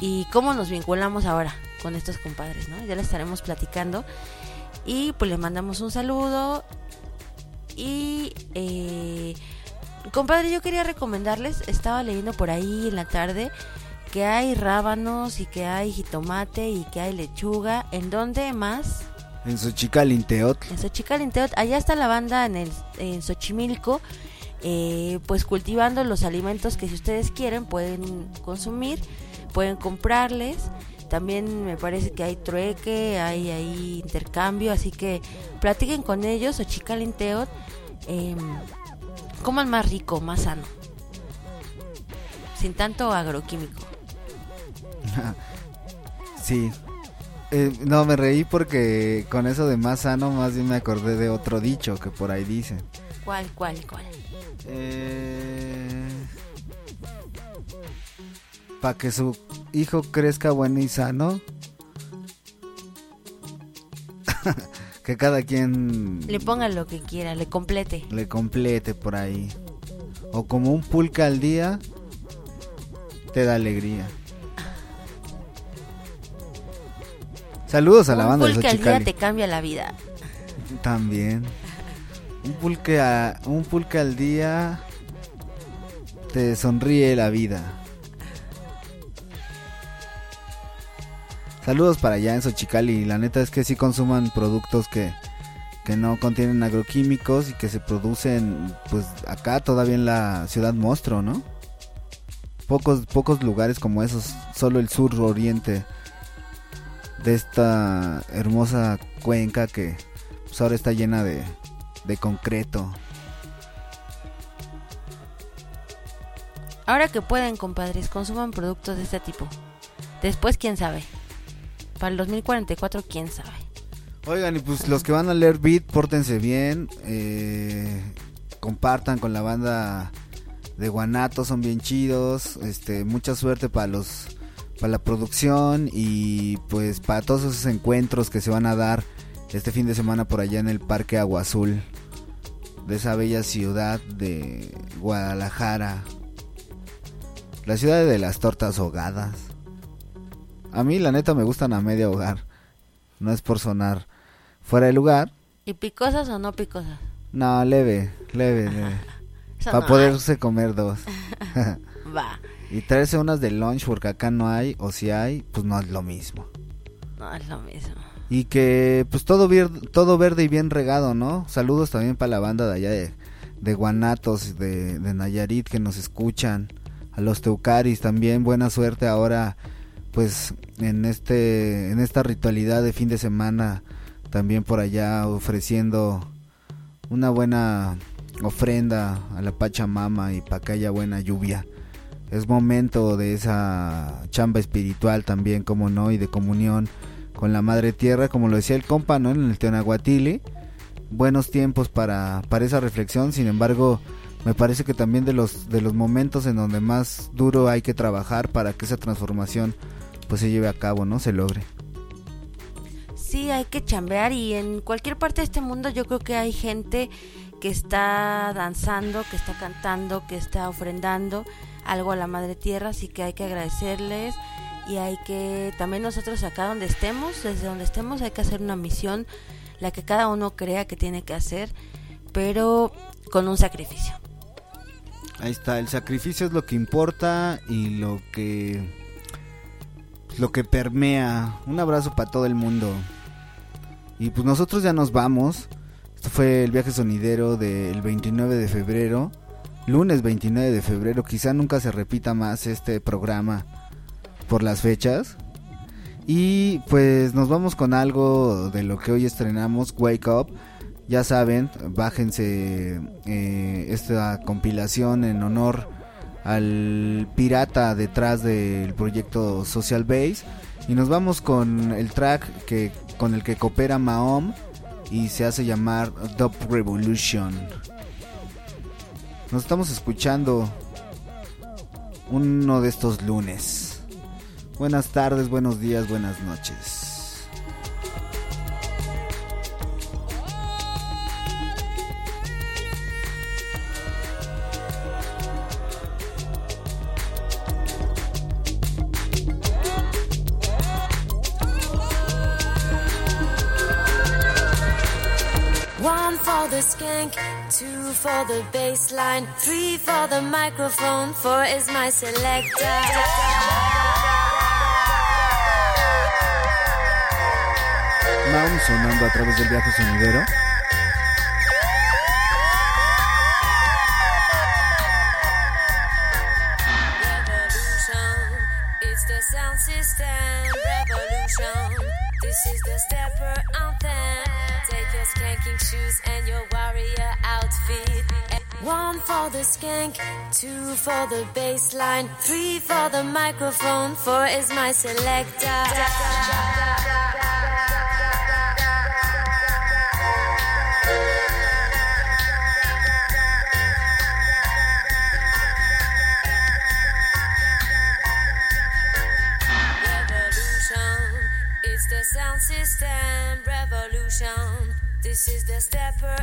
y cómo nos vinculamos ahora con estos compadres, ¿no? Ya les estaremos platicando y pues les mandamos un saludo y eh, compadre yo quería recomendarles, estaba leyendo por ahí en la tarde que hay rábanos y que hay jitomate y que hay lechuga, ¿en dónde más? En Xochicalcinteotl. En Xochicalcinteotl, allá está la banda en el en Xochimilco, eh, pues cultivando los alimentos que si ustedes quieren pueden consumir, pueden comprarles. También me parece que hay trueque, hay intercambio, así que platiquen con ellos, Xochicalcinteotl, eh, coman más rico, más sano, sin tanto agroquímico. sí. Eh, no, me reí porque con eso de más sano, más bien me acordé de otro dicho que por ahí dice. ¿Cuál, cuál, cuál? Eh, Para que su hijo crezca bueno y sano. que cada quien Le pongan lo que quiera, le complete. le complete por ahí. O como un pulque al día, te da alegría. Saludos a la Un banda de pulque al día te cambia la vida. También. Un pulque, a- un pulque al día te sonríe la vida. Saludos para allá en Xochicali. La neta es que sí consuman productos que, que no contienen agroquímicos y que se producen pues acá todavía en la ciudad monstruo, ¿no? Pocos, pocos lugares como esos, solo el sur oriente de esta hermosa cuenca que pues ahora está llena de, de concreto. Ahora que pueden, compadres, consuman productos de este tipo. Después, quién sabe. Para el 2044, quién sabe. Oigan, y pues los que van a leer beat, pórtense bien, eh, compartan con la banda de Guanato son bien chidos. Este, mucha suerte para los para la producción y pues para todos esos encuentros que se van a dar este fin de semana por allá en el Parque Agua Azul de esa bella ciudad de Guadalajara. La ciudad de las tortas ahogadas. A mí la neta me gustan a medio hogar. No es por sonar fuera de lugar. ¿Y picosas o no picosas? No, leve, leve, leve. Eso Para no poderse comer dos. Va. y traerse unas de lunch porque acá no hay, o si hay, pues no es lo mismo. No es lo mismo. Y que pues todo, todo verde y bien regado, ¿no? Saludos también para la banda de allá de, de Guanatos, de, de Nayarit que nos escuchan. A los Teucaris también, buena suerte ahora pues en este en esta ritualidad de fin de semana también por allá ofreciendo una buena ofrenda a la Pachamama y para que haya buena lluvia. Es momento de esa chamba espiritual también, como no, y de comunión con la Madre Tierra, como lo decía el compa, ¿no? En el Teonahuatili. Buenos tiempos para, para esa reflexión, sin embargo, me parece que también de los, de los momentos en donde más duro hay que trabajar para que esa transformación pues se lleve a cabo, ¿no? Se logre. Sí, hay que chambear y en cualquier parte de este mundo yo creo que hay gente que está danzando, que está cantando, que está ofrendando algo a la Madre Tierra, así que hay que agradecerles y hay que también nosotros acá donde estemos, desde donde estemos, hay que hacer una misión, la que cada uno crea que tiene que hacer, pero con un sacrificio. Ahí está, el sacrificio es lo que importa y lo que lo que permea. Un abrazo para todo el mundo. Y pues nosotros ya nos vamos. Esto fue el viaje sonidero del 29 de febrero. Lunes 29 de febrero. Quizá nunca se repita más este programa por las fechas. Y pues nos vamos con algo de lo que hoy estrenamos, Wake Up. Ya saben, bájense eh, esta compilación en honor al pirata detrás del proyecto Social Base. Y nos vamos con el track que, con el que coopera Mahom y se hace llamar Dub Revolution. Nos estamos escuchando uno de estos lunes. Buenas tardes, buenos días, buenas noches. For the skank, two for the bass line, three for the microphone, four is my selector. Mahom sonando a través del viaje sonidero. The skank, two for the bass line, three for the microphone, four is my selector. Revolution, it's the sound system. Revolution, this is the stepper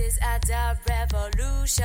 This is a dub revolution.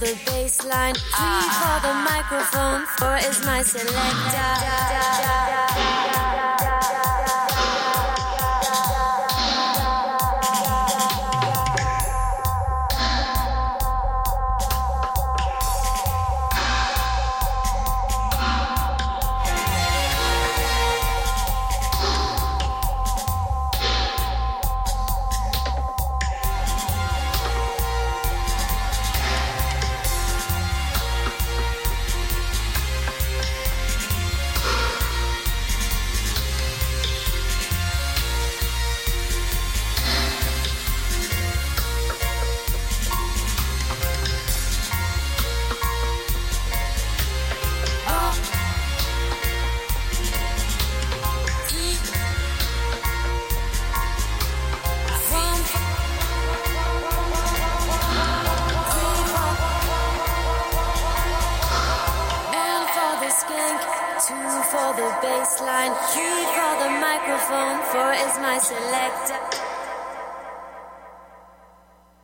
the bass line. three for the microphone. Four is my selector.